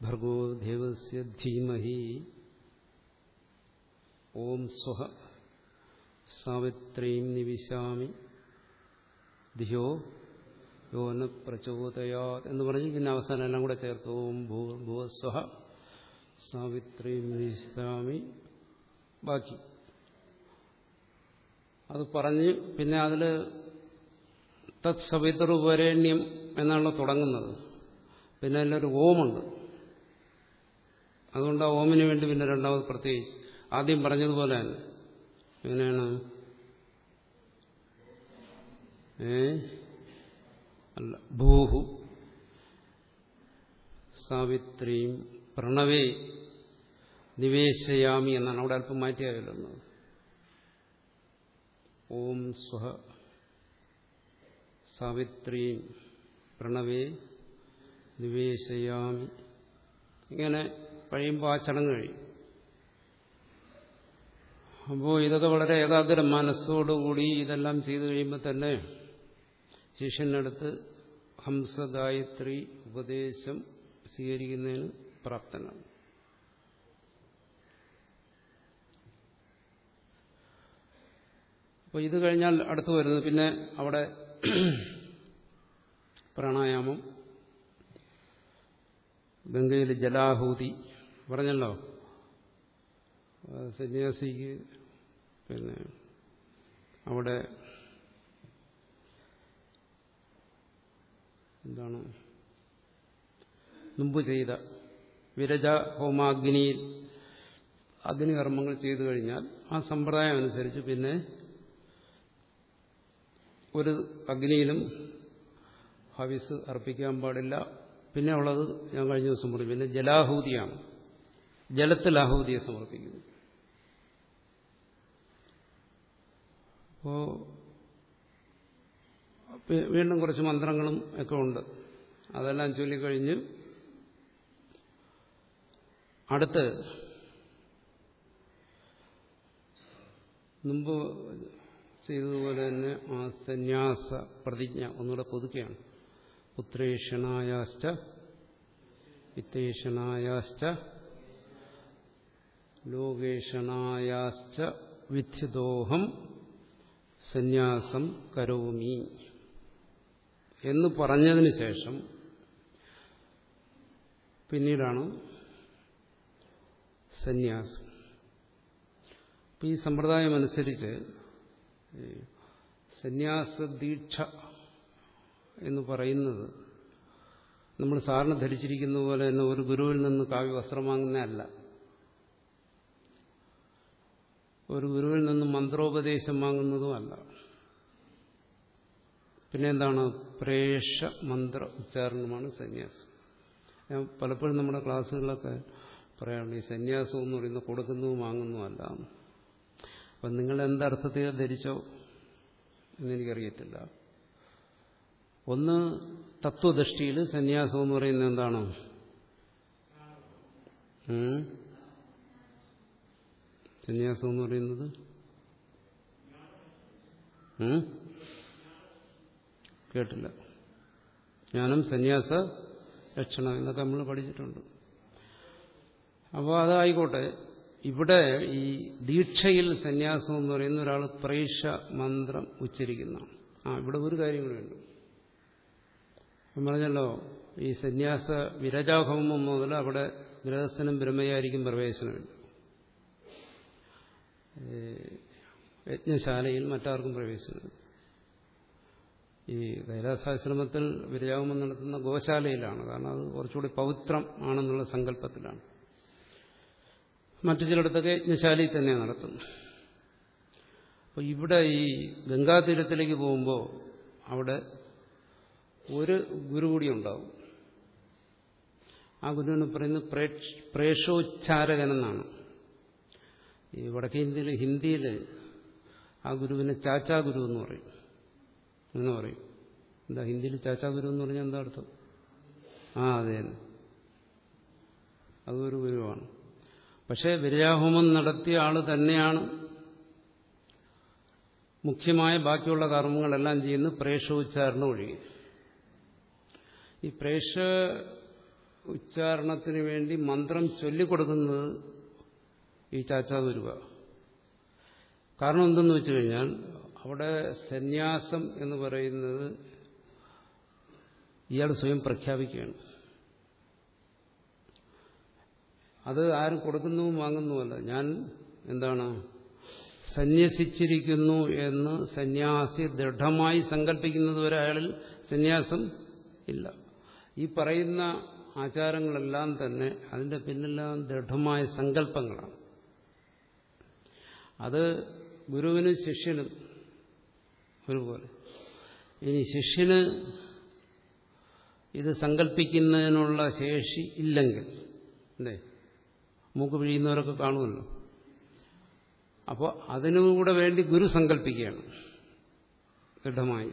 ഭർഗോ ദേവസ്യ ഓം സ്വഹ സാവിത്രീം നിവിശാമി ധിയോ യോ ന പ്രചോദയാ എന്ന് പറഞ്ഞ് പിന്നെ അവസാനം എല്ലാം കൂടെ ചേർത്ത് ഓം ഭുവസ്വഹ സാവിത്രീം നിവിശാമി। ബാക്കി। അത് പറഞ്ഞ് പിന്നെ അതിൽ തത് സവിതൃപരേണ്യം എന്നാണല്ലോ തുടങ്ങുന്നത്। പിന്നെ അതിലൊരു ഓമുണ്ട്। അതുകൊണ്ട് ആ ഓമിന് വേണ്ടി പിന്നെ രണ്ടാമത് പ്രത്യേകിച്ച്. ആദ്യം പറഞ്ഞതുപോലെ എങ്ങനെയാണ്? ഏ? അല്ല ഭൂഹു. സാവിത്രിയും പ്രണവേ നിവേശയാമി എന്നാണ്. അവിടെ അല്പം മാറ്റിയായല്ലോ ഓം സ്വഹ. സാവിത്രിയും പ്രണവേ നിവേശയാമി. ഇങ്ങനെ കഴിയുമ്പോൾ ആ ചടങ്ങ് കഴിയും. അപ്പോൾ ഇതൊക്കെ വളരെ ഏകാഗ്ര മനസ്സോടുകൂടി ഇതെല്ലാം ചെയ്തു കഴിയുമ്പോൾ തന്നെ ശിഷ്യനടുത്ത് ഹംസഗായത്രി ഉപദേശം സ്വീകരിക്കുന്നതിന് പ്രാപ്തനാണ്. അപ്പോൾ ഇത് കഴിഞ്ഞാൽ അടുത്ത് വരുന്നത് പിന്നെ അവിടെ പ്രാണായാമം ഗംഗയിൽ ജലാഹൂതി പറഞ്ഞല്ലോ. സന്യാസിക്ക് പിന്നെ അവിടെ എന്താണ്? മുമ്പ് ചെയ്ത വിരജ ഹോമാഗ്നിയിൽ അഗ്നികർമ്മങ്ങൾ ചെയ്തു കഴിഞ്ഞാൽ ആ സമ്പ്രദായം അനുസരിച്ച് പിന്നെ ഒരു അഗ്നിയിലും ഹവിസ് അർപ്പിക്കാൻ പാടില്ല. പിന്നെ ഉള്ളത് ഞാൻ കഴിഞ്ഞ ദിവസം പറഞ്ഞു പിന്നെ ജലാഹൂതിയാണ്. ജലത്തിൽ ആഹൂതിയെ സമർപ്പിക്കുന്നു. അപ്പോ വീണ്ടും കുറച്ച് മന്ത്രങ്ങളും ഒക്കെ ഉണ്ട്. അതെല്ലാം ചൊല്ലിക്കഴിഞ്ഞ് അടുത്ത് മുമ്പ് ചെയ്തതുപോലെ തന്നെ ആ സന്യാസ പ്രതിജ്ഞ ഒന്നുകൂടെ പുതുക്കുകയാണ്. പുത്രേഷണായാശ്ച വിത്തേഷണായാശ്ച ലോകേഷണായാശ്ച വിദ്യുദോഹം സന്യാസം കരോമി. എന്ന് പറഞ്ഞതിന് ശേഷം പിന്നീടാണ് സന്യാസം. അപ്പം ഈ സമ്പ്രദായം അനുസരിച്ച് സന്യാസ ദീക്ഷ എന്ന് പറയുന്നത് നമ്മൾ സാറിന് ധരിച്ചിരിക്കുന്ന പോലെ തന്നെ ഒരു ഗുരുവിൽ നിന്ന് കാവ്യ വസ്ത്രം വാങ്ങുന്നതല്ല. ഒരു ഗുരുവിൽ നിന്ന് മന്ത്രോപദേശം വാങ്ങുന്നതുമല്ല പിന്നെ എന്താണ്? പ്രേഷ മന്ത്ര ഉച്ചാരണമാണ് സന്യാസം. ഞാൻ പലപ്പോഴും നമ്മുടെ ക്ലാസ്സുകളൊക്കെ പറയാറുണ്ട് ഈ സന്യാസം എന്ന് പറയുന്നത് കൊടുക്കുന്നതും വാങ്ങുന്നതുമല്ല. അപ്പം നിങ്ങൾ എന്തർത്ഥത്തിൽ ധരിച്ചോ എന്നെനിക്കറിയത്തില്ല ഒന്ന് തത്വദൃഷ്ടിയിൽ സന്യാസം എന്ന് പറയുന്നത് എന്താണ്? സന്യാസം എന്ന് പറയുന്നത്? കേട്ടില്ല. ജ്ഞാനം സന്യാസ ലക്ഷണം എന്നൊക്കെ നമ്മൾ പഠിച്ചിട്ടുണ്ട്. അപ്പോൾ അതായിക്കോട്ടെ ഇവിടെ ഈ ദീക്ഷയിൽ സന്യാസം എന്ന് പറയുന്ന ഒരാൾ പ്രേക്ഷ മന്ത്രം ഉച്ചരിക്കുന്നതാണ് ആ ഇവിടെ ഒരു കാര്യം കൂടെ ഉണ്ട്. പറഞ്ഞല്ലോ ഈ സന്യാസ വിരജാഹോമം മുതൽ അവിടെ ഗൃഹസ്ഥനും ബ്രഹ്മയായിരിക്കും പ്രവേശനമില്ല. ഏ, യജ്ഞശാലയിൽ മറ്റാർക്കും പ്രവേശനമില്ല ഈ കൈലാസാശ്രമത്തിൽ വിരയാകുമ്പോൾ നടത്തുന്ന ഗോശാലയിലാണ്. കാരണം അത് കുറച്ചുകൂടി പവിത്രം ആണെന്നുള്ള സങ്കല്പത്തിലാണ്. മറ്റു ചിലയിടത്തൊക്കെ യജ്ഞശാലയിൽ തന്നെ നടത്തുന്നു അപ്പോൾ ഇവിടെ ഈ ഗംഗാതീരത്തിലേക്ക് പോകുമ്പോൾ അവിടെ ഒരു ഗുരു കൂടി ഉണ്ടാവും. ആ ഗുരുവിന് പറയുന്നത് പ്രേക്ഷോച്ചാരകൻ എന്നാണ്. ഈ വടക്കേ ഇന്ത്യയിൽ ഹിന്ദിയിൽ ആ ഗുരുവിനെ ചാച്ചാ ഗുരു എന്ന് പറയും. എന്ന് പറയും. എന്താ ഹിന്ദിയിൽ ചാച്ചാ ഗുരു എന്ന് പറഞ്ഞാൽ എന്താ അർത്ഥം? ആ അതെ അതൊരു ഗുരുവാണ്. പക്ഷേ വിരയാഹോമം നടത്തിയ ആൾ തന്നെയാണ് മുഖ്യമായ ബാക്കിയുള്ള കർമ്മങ്ങളെല്ലാം ചെയ്യുന്നത് പ്രേഷോച്ചാരണം ഒഴികെ. ഈ പ്രേഷ ഉച്ചാരണത്തിന് വേണ്ടി മന്ത്രം ചൊല്ലിക്കൊടുക്കുന്നത് ഈ ചാച്ചാ ഗുരുവ കാരണം എന്തെന്ന് വെച്ച് കഴിഞ്ഞാൽ അവിടെ സന്യാസം എന്ന് പറയുന്നത് ഇയാൾ സ്വയം പ്രഖ്യാപിക്കുകയാണ്. അത് ആരും കൊടുക്കുന്നതും വാങ്ങുന്നുമല്ല ഞാൻ എന്താണ്? സന്യസിച്ചിരിക്കുന്നു എന്ന് സന്യാസി ദൃഢമായി സങ്കല്പിക്കുന്നത് വരെ അയാളിൽ സന്യാസം ഇല്ല. ഈ പറയുന്ന ആചാരങ്ങളെല്ലാം തന്നെ അതിന്റെ പിന്നെല്ലാം ദൃഢമായ സങ്കല്പങ്ങളാണ്. അത് ഗുരുവിനും ശിഷ്യനും ഒരുപോലെ. ഇനി ശിഷ്യന് ഇത് സങ്കല്പിക്കുന്നതിനുള്ള ശേഷി ഇല്ലെങ്കിൽ അല്ലേ? മൂക്ക് പിഴിയുന്നവരൊക്കെ കാണുമല്ലോ. അപ്പോൾ അതിനുകൂടെ വേണ്ടി ഗുരു സങ്കല്പിക്കുകയാണ്. ദൃഢമായി.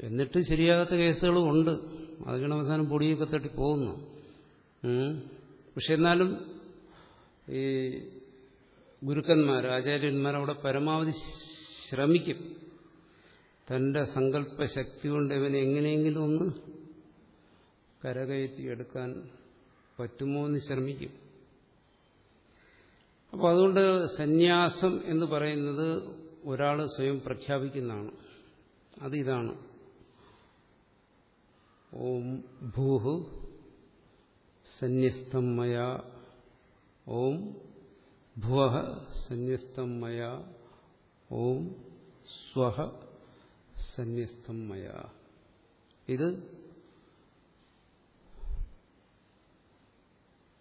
എന്നിട്ട് ശരിയാകാത്ത കേസുകളും ഉണ്ട്. അതിനാണ് അവസാനം പൊടിയൊക്കെ തട്ടി പോകുന്നു. പക്ഷെ എന്നാലും ഈ ഗുരുക്കന്മാർ ആചാര്യന്മാർ അവിടെ പരമാവധി ശ്രമിക്കും. തന്റെ സങ്കല്പശക്തി കൊണ്ട് ഇവനെ എങ്ങനെയെങ്കിലും ഒന്ന് കരകയറ്റിയെടുക്കാൻ പറ്റുമോ എന്ന് ശ്രമിക്കും. അപ്പോൾ അതുകൊണ്ട് സന്യാസം എന്ന് പറയുന്നത് ഒരാൾ സ്വയം പ്രഖ്യാപിക്കുന്നതാണ്. അതിതാണ് ഓം ഭൂഹു സന്യസ്തം മയ ഓം ഭുവ സന്യസ്തം മയ ഓം സ്വഹ സന്യസ്തം മയ. ഇത്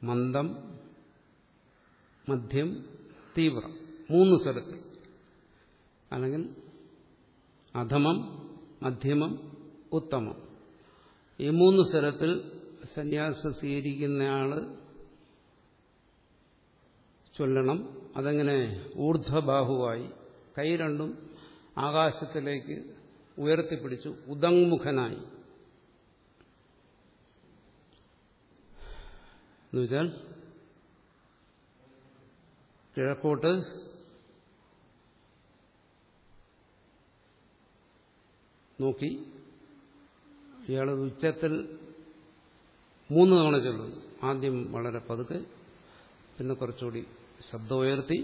മന്ദം മധ്യം തീവ്രം മൂന്ന് സ്വരത്തിൽ. അല്ലെങ്കിൽ അധമം മധ്യമം ഉത്തമം. ഈ മൂന്ന് സ്വരത്തിൽ സന്യാസം സ്വീകരിക്കുന്നയാൾ ചൊല്ലണം. അതെങ്ങനെ ഊർധ്വബാഹുവായി കൈ രണ്ടും ആകാശത്തിലേക്ക് ഉയർത്തിപ്പിടിച്ചു. ഉദങ്മുഖനായി. എന്നുവെച്ചാൽ കിഴക്കോട്ട് നോക്കി. ഇയാളത് ഉച്ചത്തിൽ മൂന്ന് തവണ ചൊല്ലുന്നു. ആദ്യം വളരെ പതുക്കെ പിന്നെ കുറച്ചുകൂടി ശബ്ദം ഉയർത്തി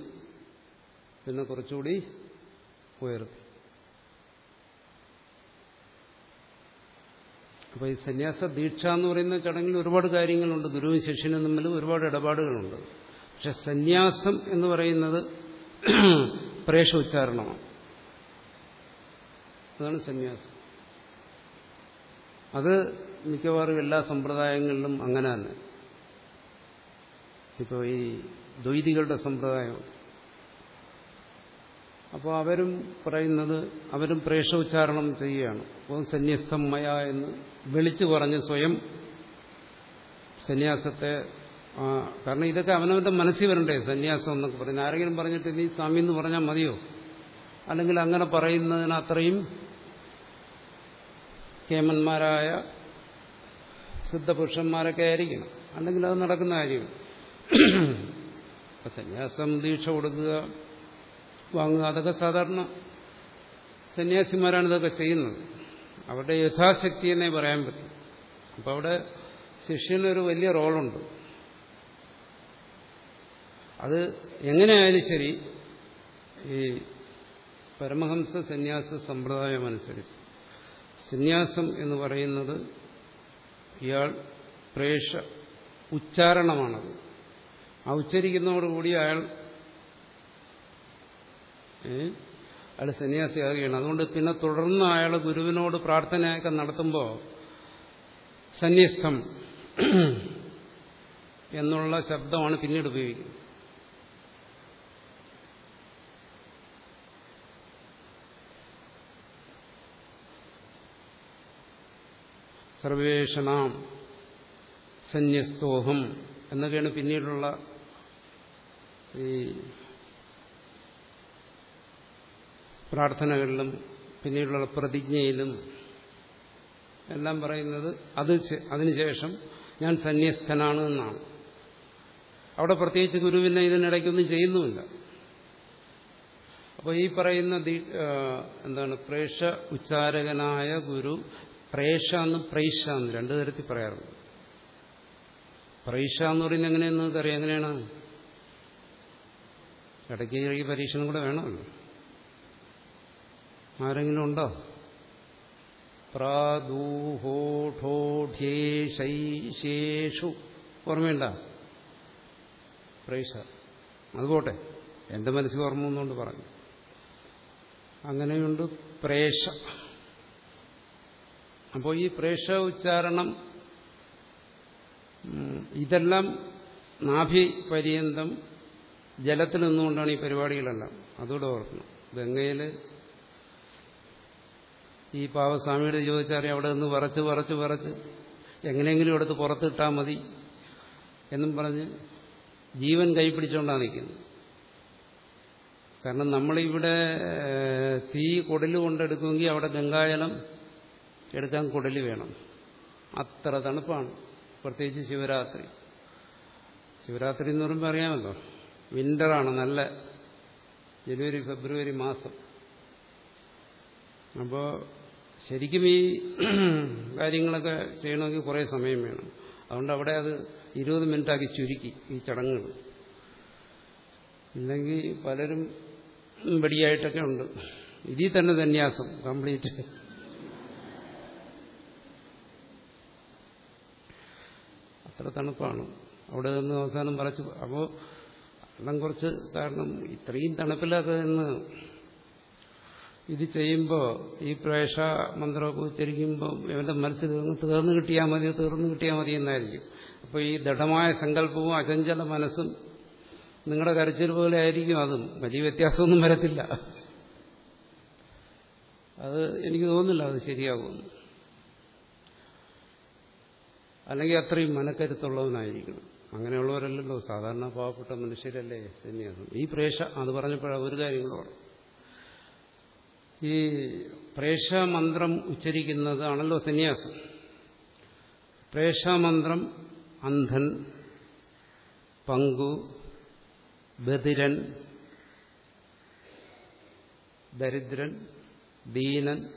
പിന്നെ കുറച്ചുകൂടി ഉയർത്തി. അപ്പൊ ഈ സന്യാസ ദീക്ഷ എന്ന് പറയുന്ന ചടങ്ങിൽ ഒരുപാട് കാര്യങ്ങളുണ്ട്. ഗുരുവും ശിഷ്യനും തമ്മിൽ ഒരുപാട് ഇടപാടുകളുണ്ട്. പക്ഷെ സന്യാസം എന്ന് പറയുന്നത് പ്രേഷ ഉച്ചാരണമാണ്. അതാണ് സന്യാസം. അത് മിക്കവാറും എല്ലാ സമ്പ്രദായങ്ങളിലും അങ്ങനെ തന്നെ ഇപ്പോൾ ഈ ദ്വൈതികളുടെ സമ്പ്രദായമാണ് അപ്പോൾ അവരും പറയുന്നത് അവരും പ്രേക്ഷോച്ചാരണം ചെയ്യുകയാണ്. അപ്പോൾ സന്യസ്തം മയ എന്ന് വിളിച്ചു പറഞ്ഞ് സ്വയം സന്യാസത്തെ കാരണം ഇതൊക്കെ അവനവന്റെ മനസ്സിൽ വരണ്ടേ സന്യാസം എന്നൊക്കെ പറയുന്നത്. ആരെങ്കിലും പറഞ്ഞിട്ട് നീ സ്വാമി എന്ന് പറഞ്ഞാൽ മതിയോ? അല്ലെങ്കിൽ അങ്ങനെ പറയുന്നതിന് അത്രയും കേമന്മാരായ സിദ്ധപുരുഷന്മാരൊക്കെ ആയിരിക്കണം. അല്ലെങ്കിൽ അത് നടക്കുന്ന കാര്യമാണ് അപ്പൊ സന്യാസം ദീക്ഷ കൊടുക്കുക വാങ്ങുക. അതൊക്കെ സാധാരണ സന്യാസിമാരാണ് ഇതൊക്കെ ചെയ്യുന്നത്. അവരുടെ യഥാശക്തി എന്നേ പറയാൻ പറ്റും. അപ്പോൾ അവിടെ ശിഷ്യനൊരു വലിയ റോളുണ്ട്. അത് എങ്ങനെയായാലും ശരി ഈ പരമഹംസ സന്യാസ സമ്പ്രദായം അനുസരിച്ച്. സന്യാസം എന്ന് പറയുന്നത് ഇയാൾ പ്രേക്ഷ ഉച്ചാരണമാണത്. ആ ഉച്ചരിക്കുന്നതോടുകൂടി അയാൾ അയാൾ സന്യാസിയാകുകയാണ് അതുകൊണ്ട് പിന്നെ തുടർന്ന് അയാൾ ഗുരുവിനോട് പ്രാർത്ഥനയൊക്കെ നടത്തുമ്പോൾ സന്യസ്തം എന്നുള്ള ശബ്ദമാണ് പിന്നീട് ഉപയോഗിക്കുന്നത്. സർവേഷണാം സന്യസ്തോഹം എന്നൊക്കെയാണ് പിന്നീടുള്ള ഈ പ്രാർത്ഥനകളിലും പിന്നീടുള്ള പ്രതിജ്ഞയിലും എല്ലാം പറയുന്നത് അത് അതിനുശേഷം ഞാൻ സന്യസ്തനാണ് എന്നാണ്. അവിടെ പ്രത്യേകിച്ച് ഗുരുവിനെ ഇതിനിടയ്ക്കൊന്നും ചെയ്യുന്നുമില്ല. അപ്പോൾ ഈ പറയുന്ന എന്താണ് പ്രേഷ ഉച്ചാരകനായ ഗുരു പ്രേഷ എന്ന് പ്രൈഷ എന്ന് രണ്ടു തരത്തിൽ പറയാറുണ്ട്. പ്രൈഷ എന്ന് പറയുന്നത് എങ്ങനെയെന്ന് നിങ്ങൾക്കറിയാം? എങ്ങനെയാണ്? ഇടയ്ക്ക് ഈ പരീക്ഷണം കൂടെ വേണമല്ലോ. ആരെങ്കിലും ഉണ്ടോ? പ്രാദൂഹോഠോഢ്യേഷു ഓർമ്മയുണ്ട? പ്രേഷ അതുപോട്ടെ. എന്റെ മനസ്സിൽ ഓർമ്മ എന്നുകൊണ്ട് പറഞ്ഞു. അങ്ങനെയുണ്ട് പ്രേഷ അപ്പോൾ ഈ പ്രേഷ ഉച്ചാരണം ഇതെല്ലാം നാഭി പര്യന്തം ജലത്തിൽ നിന്നുകൊണ്ടാണ് ഈ പരിപാടികളെല്ലാം. അതുകൂടെ ഓർക്കണം ഗംഗയിൽ ഈ പാവസ്വാമിയുടെ ചോദിച്ചറിയാം അവിടെ നിന്ന് വറച്ച് വറച്ച് വറച്ച് എങ്ങനെയെങ്കിലും എടുത്ത് പുറത്തിട്ടാൽ മതി എന്നും പറഞ്ഞ് ജീവൻ കൈപ്പിടിച്ചുകൊണ്ടാണ് നിൽക്കുന്നത്. കാരണം നമ്മളിവിടെ തീ കുടൽ കൊണ്ടെടുക്കുമെങ്കിൽ അവിടെ ഗംഗാജലം എടുക്കാൻ കുടൽ വേണം. അത്ര തണുപ്പാണ്. പ്രത്യേകിച്ച് ശിവരാത്രി. ശിവരാത്രി എന്ന് പറയുമ്പോൾ അറിയാമല്ലോ. വിന്ററാണ് നല്ല ജനുവരി ഫെബ്രുവരി മാസം. അപ്പോൾ ശരിക്കും ഈ കാര്യങ്ങളൊക്കെ ചെയ്യണമെങ്കിൽ കുറേ സമയം വേണം. അതുകൊണ്ട് അവിടെ അത് ഇരുപത് മിനിറ്റാക്കി ചുരുക്കി ഈ ചടങ്ങുകൾ. ഇല്ലെങ്കിൽ പലരും വെടിയായിട്ടൊക്കെ ഉണ്ട്. ഇതിൽ തന്നെ സന്യാസം കംപ്ലീറ്റ്. അത്ര തണുപ്പാണ്. അവിടെ നിന്ന് അവസാനം പറച്ചു അപ്പോൾ വെള്ളം കുറച്ച് കാരണം ഇത്രയും തണുപ്പിലൊക്കെ നിന്ന് ഇത് ചെയ്യുമ്പോൾ ഈ പ്രേക്ഷ മന്ത്രമൊക്കെ ഉച്ചരിക്കുമ്പോൾ ഇവന്റെ മനസ്സിൽ തീർന്നു കിട്ടിയാൽ മതി തീർന്നു കിട്ടിയാൽ മതി എന്നായിരിക്കും. അപ്പോൾ ഈ ദൃഢമായ സങ്കല്പവും അചഞ്ചല മനസ്സും നിങ്ങളുടെ കരച്ചിൽ പോലെ ആയിരിക്കും അതും. വലിയ വ്യത്യാസമൊന്നും വരത്തില്ല. അത് എനിക്ക് തോന്നുന്നില്ല അത് ശരിയാകുമെന്ന് അല്ലെങ്കിൽ അത്രയും മനക്കരുത്തുള്ളവനായിരിക്കണം. അങ്ങനെയുള്ളവരല്ലല്ലോ. സാധാരണ പാവപ്പെട്ട മനുഷ്യരല്ലേ സന്യാസം ഈ പ്രേക്ഷ അത് പറഞ്ഞപ്പോഴാണ് ഒരു കാര്യം കൂടെ പറഞ്ഞു. ഈ പ്രേക്ഷമന്ത്രം ഉച്ചരിക്കുന്നതാണല്ലോ സന്യാസം. പ്രേക്ഷമന്ത്രം അന്ധൻ പങ്കു ബദിരൻ ദരിദ്രൻ ദീനൻ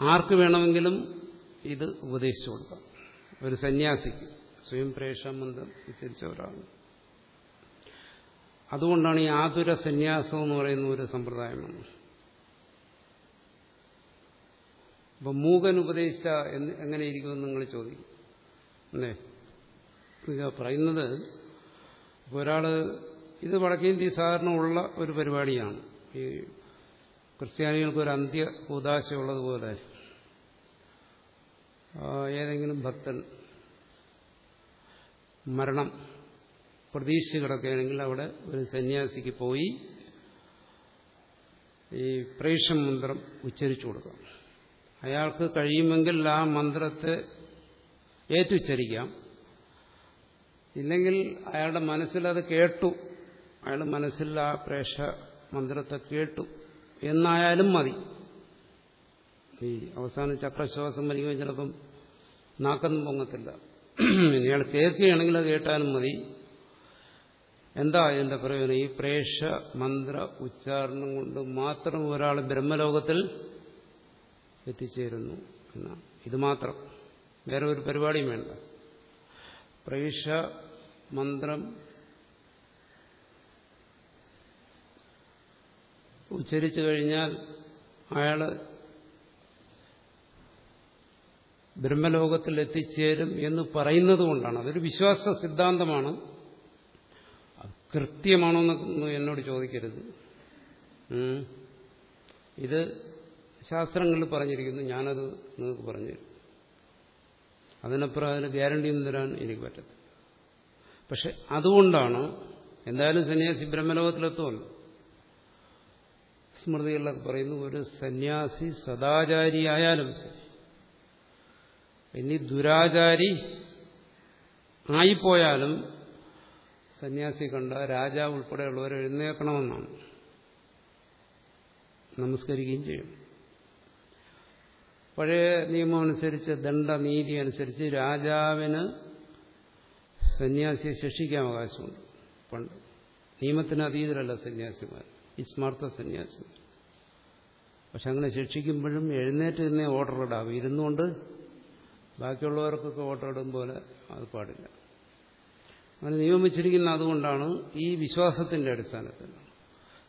ആർക്ക് വേണമെങ്കിലും ഇത് ഉപദേശിച്ചു കൊടുക്കാം. ഒരു സന്യാസിക്ക്. സ്വയം പ്രേക്ഷമന്ത്രം ഉച്ചരിച്ച ഒരാൾ അതുകൊണ്ടാണ് ഈ ആതുര സന്യാസം എന്ന് പറയുന്ന ഒരു സമ്പ്രദായം ഇപ്പൊ മൂകൻ ഉപദേശിച്ച എന്ന് എങ്ങനെയിരിക്കുമെന്ന് നിങ്ങൾ ചോദിക്കും. അല്ലേ? പറയുന്നത് ഒരാൾ ഇത് വടക്കേന്ത്യ സാധാരണ ഉള്ള ഒരു പരിപാടിയാണ്. ഈ ക്രിസ്ത്യാനികൾക്ക് ഒരു അന്ത്യ ഉദാശയുള്ളതുപോലെ ഏതെങ്കിലും ഭക്തൻ മരണം പ്രതീക്ഷിച്ച് കിടക്കുകയാണെങ്കിൽ അവിടെ ഒരു സന്യാസിക്ക് പോയി ഈ പ്രേഷ മന്ത്രം ഉച്ചരിച്ചു കൊടുക്കാം. അയാൾക്ക് കഴിയുമെങ്കിൽ ആ മന്ത്രത്തെ ഏറ്റുച്ചരിക്കാം. ഇല്ലെങ്കിൽ അയാളുടെ മനസ്സിൽ അത് കേട്ടു. അയാളുടെ മനസ്സിൽ ആ പ്രേക്ഷ മന്ത്രത്തെ കേട്ടു. എന്നായാലും മതി. ഈ അവസാന ചക്രശ്വാസം വരികയും ചിലപ്പം നാക്കൊന്നും പൊങ്ങത്തില്ല. ഇയാൾ കേൾക്കുകയാണെങ്കിൽ അത് കേട്ടാലും മതി. എന്താ ഇതിന്റെ പ്രയോജനം? ഈ പ്രേക്ഷ മന്ത്ര ഉച്ചാരണം കൊണ്ട് മാത്രം ഒരാൾ ബ്രഹ്മലോകത്തിൽ എത്തിച്ചേരുന്നു എന്നാണ്. ഇത് മാത്രം. വേറെ ഒരു പരിപാടിയും വേണ്ട. പ്രേക്ഷ മന്ത്രം ഉച്ചരിച്ചു കഴിഞ്ഞാൽ അയാൾ ബ്രഹ്മലോകത്തിൽ എത്തിച്ചേരും എന്ന് പറയുന്നത് കൊണ്ടാണ് അതൊരു വിശ്വാസ സിദ്ധാന്തമാണ്. കൃത്യമാണോ എന്ന് എന്നോട് ചോദിക്കരുത്. ഇത് ശാസ്ത്രങ്ങളിൽ പറഞ്ഞിരിക്കുന്നു. ഞാനത് നിങ്ങൾക്ക് പറഞ്ഞു അതിനപ്പുറം അതിന് ഗ്യാരണ്ടി ഒന്നും തരാൻ എനിക്ക് പറ്റത്തില്ല. പക്ഷെ അതുകൊണ്ടാണ് എന്തായാലും സന്യാസി ബ്രഹ്മലോകത്തിലെത്തുമല്ലോ. സ്മൃതികളിലൊക്കെ പറയുന്നു ഒരു സന്യാസി സദാചാരിയായാലും ശരി. ഇനി ദുരാചാരി ആയിപ്പോയാലും സന്യാസി കണ്ട രാജാവ് ഉൾപ്പെടെയുള്ളവർ എഴുന്നേൽക്കണമെന്നാണ്. നമസ്കരിക്കുകയും ചെയ്യും. പഴയ നിയമം അനുസരിച്ച് ദണ്ഡനീതി അനുസരിച്ച് രാജാവിന് സന്യാസിയെ ശിക്ഷിക്കാൻ അവകാശമുണ്ട്. പണ്ട് നിയമത്തിന് അതീതരല്ല സന്യാസിമാർ. ഇസ്മാർത്ഥ സന്യാസിമാർ. പക്ഷെ അങ്ങനെ ശിക്ഷിക്കുമ്പോഴും എഴുന്നേറ്റ് തന്നെ ഓർഡർ ഇടാവും. ഇരുന്നുകൊണ്ട് ബാക്കിയുള്ളവർക്കൊക്കെ ഇടും പോലെ അത് പാടില്ല. അങ്ങനെ നിയമിച്ചിരിക്കുന്ന അതുകൊണ്ടാണ് ഈ വിശ്വാസത്തിന്റെ അടിസ്ഥാനത്തിൽ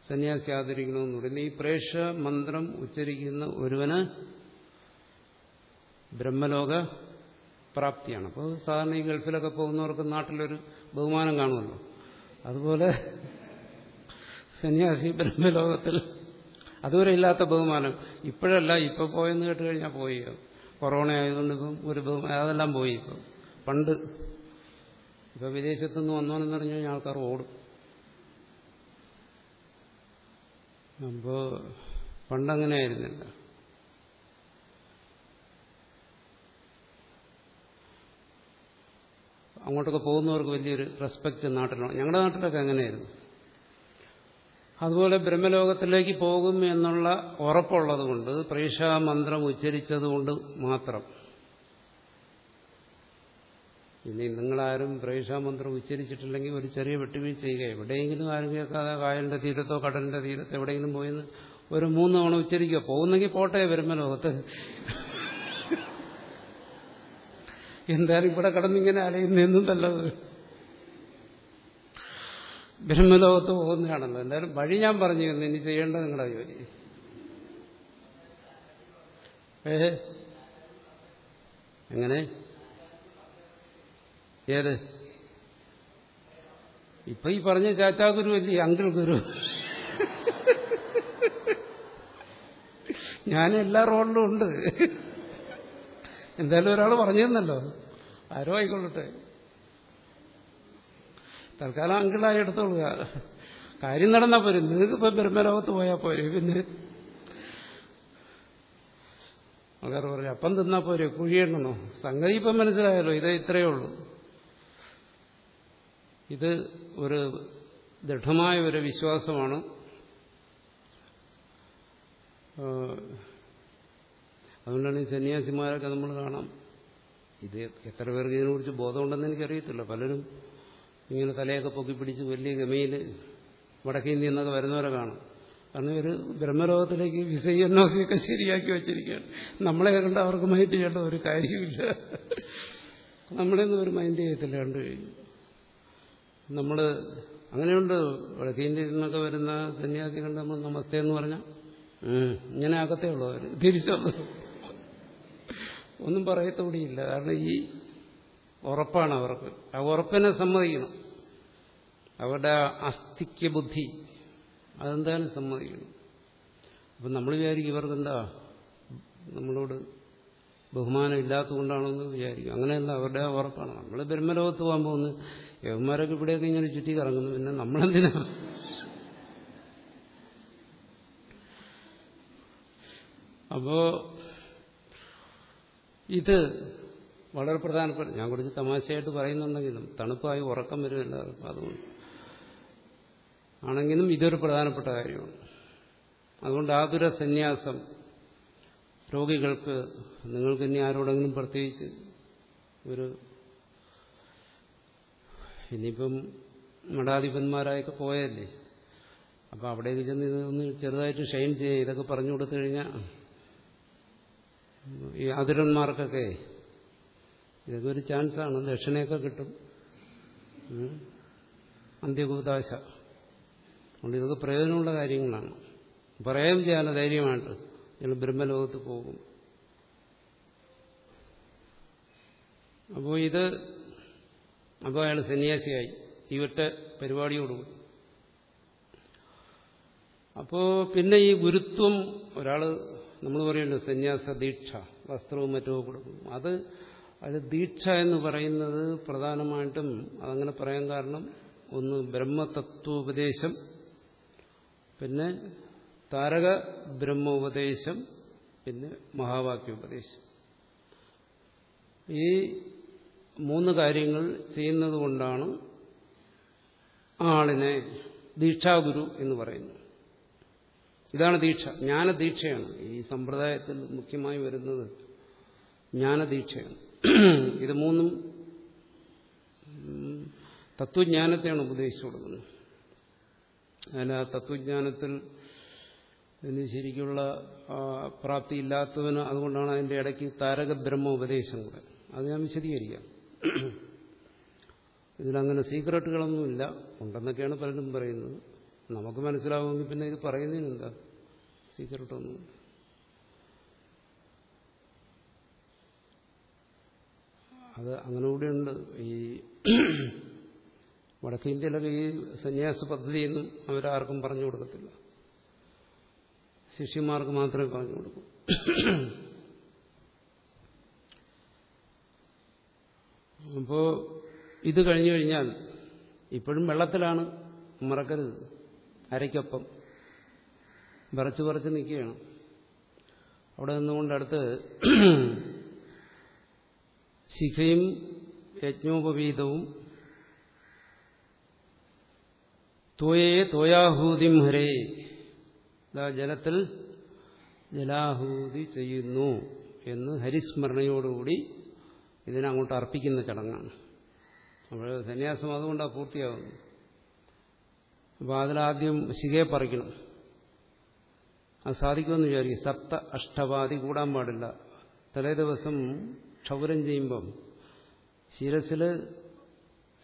സന്യാസി ആദരിക്കണമെന്ന് പറയുന്നത് ഈ പ്രേക്ഷ മന്ത്രം ഉച്ചരിക്കുന്ന ഒരുവന് ബ്രഹ്മലോക പ്രാപ്തിയാണ്. അപ്പോൾ സാധാരണ ഈ ഗൾഫിലൊക്കെ പോകുന്നവർക്ക് നാട്ടിലൊരു ബഹുമാനം കാണുമല്ലോ. അതുപോലെ സന്യാസി ബ്രഹ്മലോകത്തിൽ അതുവരെ ഇല്ലാത്ത ബഹുമാനം. ഇപ്പോഴല്ല ഇപ്പൊ പോയെന്ന് കേട്ട് കഴിഞ്ഞാൽ പോയി. കൊറോണ ആയതുകൊണ്ട് ഇപ്പം ഒരു അതെല്ലാം പോയി ഇപ്പം. പണ്ട് ഇപ്പം വിദേശത്തു നിന്ന് വന്നോന്നു പറഞ്ഞു കഴിഞ്ഞാൽ ആൾക്കാർ ഓടും. അപ്പോ പണ്ടങ്ങനെ ആയിരുന്നില്ല. അങ്ങോട്ടൊക്കെ പോകുന്നവർക്ക് വലിയൊരു റെസ്പെക്റ്റ് നാട്ടിലാണ് ഞങ്ങളുടെ നാട്ടിലൊക്കെ അങ്ങനെയായിരുന്നു. അതുപോലെ ബ്രഹ്മലോകത്തിലേക്ക് പോകും എന്നുള്ള ഉറപ്പുള്ളതുകൊണ്ട് പ്രേക്ഷാമന്ത്രം ഉച്ചരിച്ചതുകൊണ്ട് മാത്രം. ഇനി നിങ്ങളാരും പ്രേക്ഷാമന്ത്രം ഉച്ചരിച്ചിട്ടില്ലെങ്കിൽ ഒരു ചെറിയ വെട്ടുവീഴ്ച ചെയ്യുക. എവിടെയെങ്കിലും ആരും കേൾക്കാതെ കായലിന്റെ തീരത്തോ കടലിന്റെ തീരത്തോ എവിടെയെങ്കിലും പോയെന്ന് ഒരു മൂന്ന് തവണ ഉച്ചരിക്കുക. പോകുന്നെങ്കിൽ പോട്ടെ ബ്രഹ്മലോകത്ത്. എന്തായാലും ഇവിടെ കടന്നിങ്ങനെ അലയുന്നെന്നും നല്ലത് ബ്രഹ്മലോകത്ത് പോകുന്നതാണല്ലോ. എന്തായാലും വഴി ഞാൻ പറഞ്ഞു തന്നു ഇനി ചെയ്യേണ്ടത് നിങ്ങളുടെ ജോലി. ഏ? എങ്ങനെ? ഏത്? ഇപ്പൊ ഈ പറഞ്ഞ ചാച്ചാ ഗുരു അല്ലേ അങ്കിൾ ഗുരു. ഞാൻ എല്ലാ റോളിലും ഉണ്ട്. എന്തായാലും ഒരാൾ പറഞ്ഞു ആരോ ആയിക്കൊള്ളട്ടെ. തൽക്കാലം അങ്കിളായി എടുത്തോളുക കാര്യം നടന്നാൽ പോരും. നിങ്ങൾക്ക് ഇപ്പൊ ബ്രഹ്മലോകത്ത് പോയാൽ പോരെ പിന്നെ. ആൾക്കാർ പറയും അപ്പം തിന്നാ പോരെ കുഴിയെണ്ണണോ സംഗതി ഇപ്പം മനസ്സിലായല്ലോ ഇത് ഇത്രയേ ഉള്ളൂ. ഇത് ഒരു ദൃഢമായ ഒരു വിശ്വാസമാണ്. അതുകൊണ്ടാണ് ഈ സന്യാസിമാരൊക്കെ നമ്മൾ കാണാം. ഇത് എത്ര പേർക്ക് ഇതിനെക്കുറിച്ച് ബോധമുണ്ടെന്ന് എനിക്കറിയത്തില്ല. പലരും ഇങ്ങനെ തലയൊക്കെ പൊക്കി പിടിച്ച് വലിയ ഗമയിൽ വടക്കേ ഇന്ത്യ എന്നൊക്കെ വരുന്നവരെ കാണും. കാരണം ഒരു ബ്രഹ്മലോകത്തിലേക്ക് വിസയും നോസിയൊക്കെ ശരിയാക്കി വെച്ചിരിക്കുകയാണ്. നമ്മളെ കണ്ട അവർക്ക് മൈൻഡ് ചെയ്യേണ്ട ഒരു കാര്യമില്ല. നമ്മളെയൊന്നും ഒരു മൈൻഡ് ചെയ്യത്തില്ല കണ്ടു കഴിഞ്ഞു. നമ്മൾ അങ്ങനെയുണ്ട്. വടക്കേ ഇന്ത്യയിൽ നിന്നൊക്കെ വരുന്ന സന്യാസി കണ്ട് നമ്മൾ നമസ്തേ എന്ന് പറഞ്ഞാൽ ഇങ്ങനെ ആകത്തേ ഉള്ളൂ അവർ തിരിച്ചു ഒന്നും പറയത്തോടിയില്ല. കാരണം ഈ ഉറപ്പാണ് അവർക്ക്. ആ ഉറപ്പിനെ സമ്മതിക്കണം. അവരുടെ അസ്ഥിക്യ ബുദ്ധി അതെന്തായാലും സമ്മതിക്കണം. അപ്പം നമ്മൾ വിചാരിക്കും ഇവർക്കെന്താ? നമ്മളോട് ബഹുമാനം ഇല്ലാത്തതുകൊണ്ടാണെന്ന് വിചാരിക്കും. അങ്ങനെയല്ല അവരുടെ ഉറപ്പാണ്. നമ്മൾ ബ്രഹ്മലോകത്ത് പോകാൻ പോകുന്നു. യവന്മാരൊക്കെ ഇവിടെയൊക്കെ ഇങ്ങനെ ചുറ്റി കറങ്ങുന്നു പിന്നെ നമ്മളെന്തിനാ? അപ്പോ ഇത് വളരെ പ്രധാനപ്പെട്ട ഞാൻ കുറച്ച് തമാശയായിട്ട് പറയുന്നുണ്ടെങ്കിലും തണുപ്പായി ഉറക്കം വരും എല്ലാവർക്കും അതുകൊണ്ട്. ആണെങ്കിലും ഇതൊരു പ്രധാനപ്പെട്ട കാര്യമാണ്. അതുകൊണ്ട് ആതുര സന്യാസം രോഗികൾക്ക് നിങ്ങൾക്ക് ഇനി ആരോടെങ്കിലും പ്രത്യേകിച്ച് ഒരു ഇനിയിപ്പം മഠാധിപന്മാരായൊക്കെ പോയല്ലേ? അപ്പോൾ അവിടേക്ക് ചെന്ന് ഇതൊന്ന് ചെറുതായിട്ട് ഷൈൻ ചെയ്യുക ഇതൊക്കെ പറഞ്ഞു കൊടുത്തു കഴിഞ്ഞാൽ ഈ ആതുരന്മാർക്കൊക്കെ ഇതൊക്കെ ഒരു ചാൻസാണ്. ദക്ഷിണയൊക്കെ കിട്ടും. അന്ത്യകൂതാശ അതുകൊണ്ട് ഇതൊക്കെ പ്രയോജനമുള്ള കാര്യങ്ങളാണ്. പറയുകയും ചെയ്യാനോ ധൈര്യമായിട്ട് ഞങ്ങൾ ബ്രഹ്മലോകത്ത് പോകും. അപ്പോൾ ഇത് അപ്പോൾ അയാൾ സന്യാസിയായി. ഈ ഒറ്റ അപ്പോൾ പിന്നെ ഈ ഗുരുത്വം ഒരാൾ നമ്മൾ പറയുന്നത് സന്യാസ ദീക്ഷ വസ്ത്രവും മറ്റും കൊടുക്കും. അത് അത് ദീക്ഷ എന്ന് പറയുന്നത് പ്രധാനമായിട്ടും അതങ്ങനെ പറയാൻ കാരണം ഒന്ന് ബ്രഹ്മതത്വോപദേശം പിന്നെ താരക ബ്രഹ്മോപദേശം പിന്നെ മഹാവാക്യോപദേശം. ഈ മൂന്ന് കാര്യങ്ങൾ ചെയ്യുന്നത് കൊണ്ടാണ് ആളിനെ ദീക്ഷാഗുരു എന്ന് പറയുന്നത്. ഇതാണ് ദീക്ഷ. ജ്ഞാനദീക്ഷയാണ്. ഈ സമ്പ്രദായത്തിൽ മുഖ്യമായി വരുന്നത് ജ്ഞാനദീക്ഷയാണ്. ഇത് മൂന്നും തത്വജ്ഞാനത്തെയാണ് ഉപദേശിച്ചു കൊടുക്കുന്നത്. അതിൽ ആ തത്വജ്ഞാനത്തിൽ ശരിക്കുള്ള പ്രാപ്തി ഇല്ലാത്തവന് അതുകൊണ്ടാണ് അതിന്റെ ഇടയ്ക്ക് താരകബ്രഹ്മ ഉപദേശം കൂടെ. അത് ഞാൻ വിശദീകരിക്കാം. ഇതിലങ്ങനെ സീക്രട്ടുകളൊന്നുമില്ല. ഉണ്ടെന്നൊക്കെയാണ് പലരും പറയുന്നത്. നമുക്ക് മനസ്സിലാവുമെങ്കിൽ പിന്നെ ഇത് പറയുന്നതിനെന്താ? സീക്രട്ടൊന്നും. അത് അങ്ങനെ കൂടെയുണ്ട് ഈ വടക്കേ ഇന്ത്യയിലൊക്കെ ഈ സന്യാസ പദ്ധതിയൊന്നും അവരാർക്കും പറഞ്ഞു കൊടുക്കത്തില്ല. ശിഷ്യന്മാർക്ക് മാത്രമേ പറഞ്ഞു കൊടുക്കൂ. അപ്പോ ഇത് കഴിഞ്ഞു കഴിഞ്ഞാൽ ഇപ്പോഴും വെള്ളത്തിലാണ് മറക്കരുത്. അരയ്ക്കൊപ്പം വിറച്ച് വിറച്ച് നിൽക്കുകയാണ്. അവിടെ നിന്നുകൊണ്ട് അടുത്ത് ശിഖയും യജ്ഞോപവീതവും. തോയേ തോയാഹൂതിം ഹരേ. ജലത്തിൽ ജലാഹൂതി ചെയ്യുന്നു എന്ന് ഹരിസ്മരണയോടുകൂടി ഇതിനങ്ങോട്ട് അർപ്പിക്കുന്ന ചടങ്ങാണ്. അപ്പോൾ സന്യാസം അതുകൊണ്ടാണ് പൂർത്തിയാകുന്നു അപ്പോൾ അതിലാദ്യം ശിഖയെ പറിക്കണം. അത് സാധിക്കുമെന്ന് വിചാരിക്കും. സപ്ത അഷ്ടവാദി കൂടാൻ പാടില്ല. തലേ ദിവസം ക്ഷൗരം ചെയ്യുമ്പം ശിരസിൽ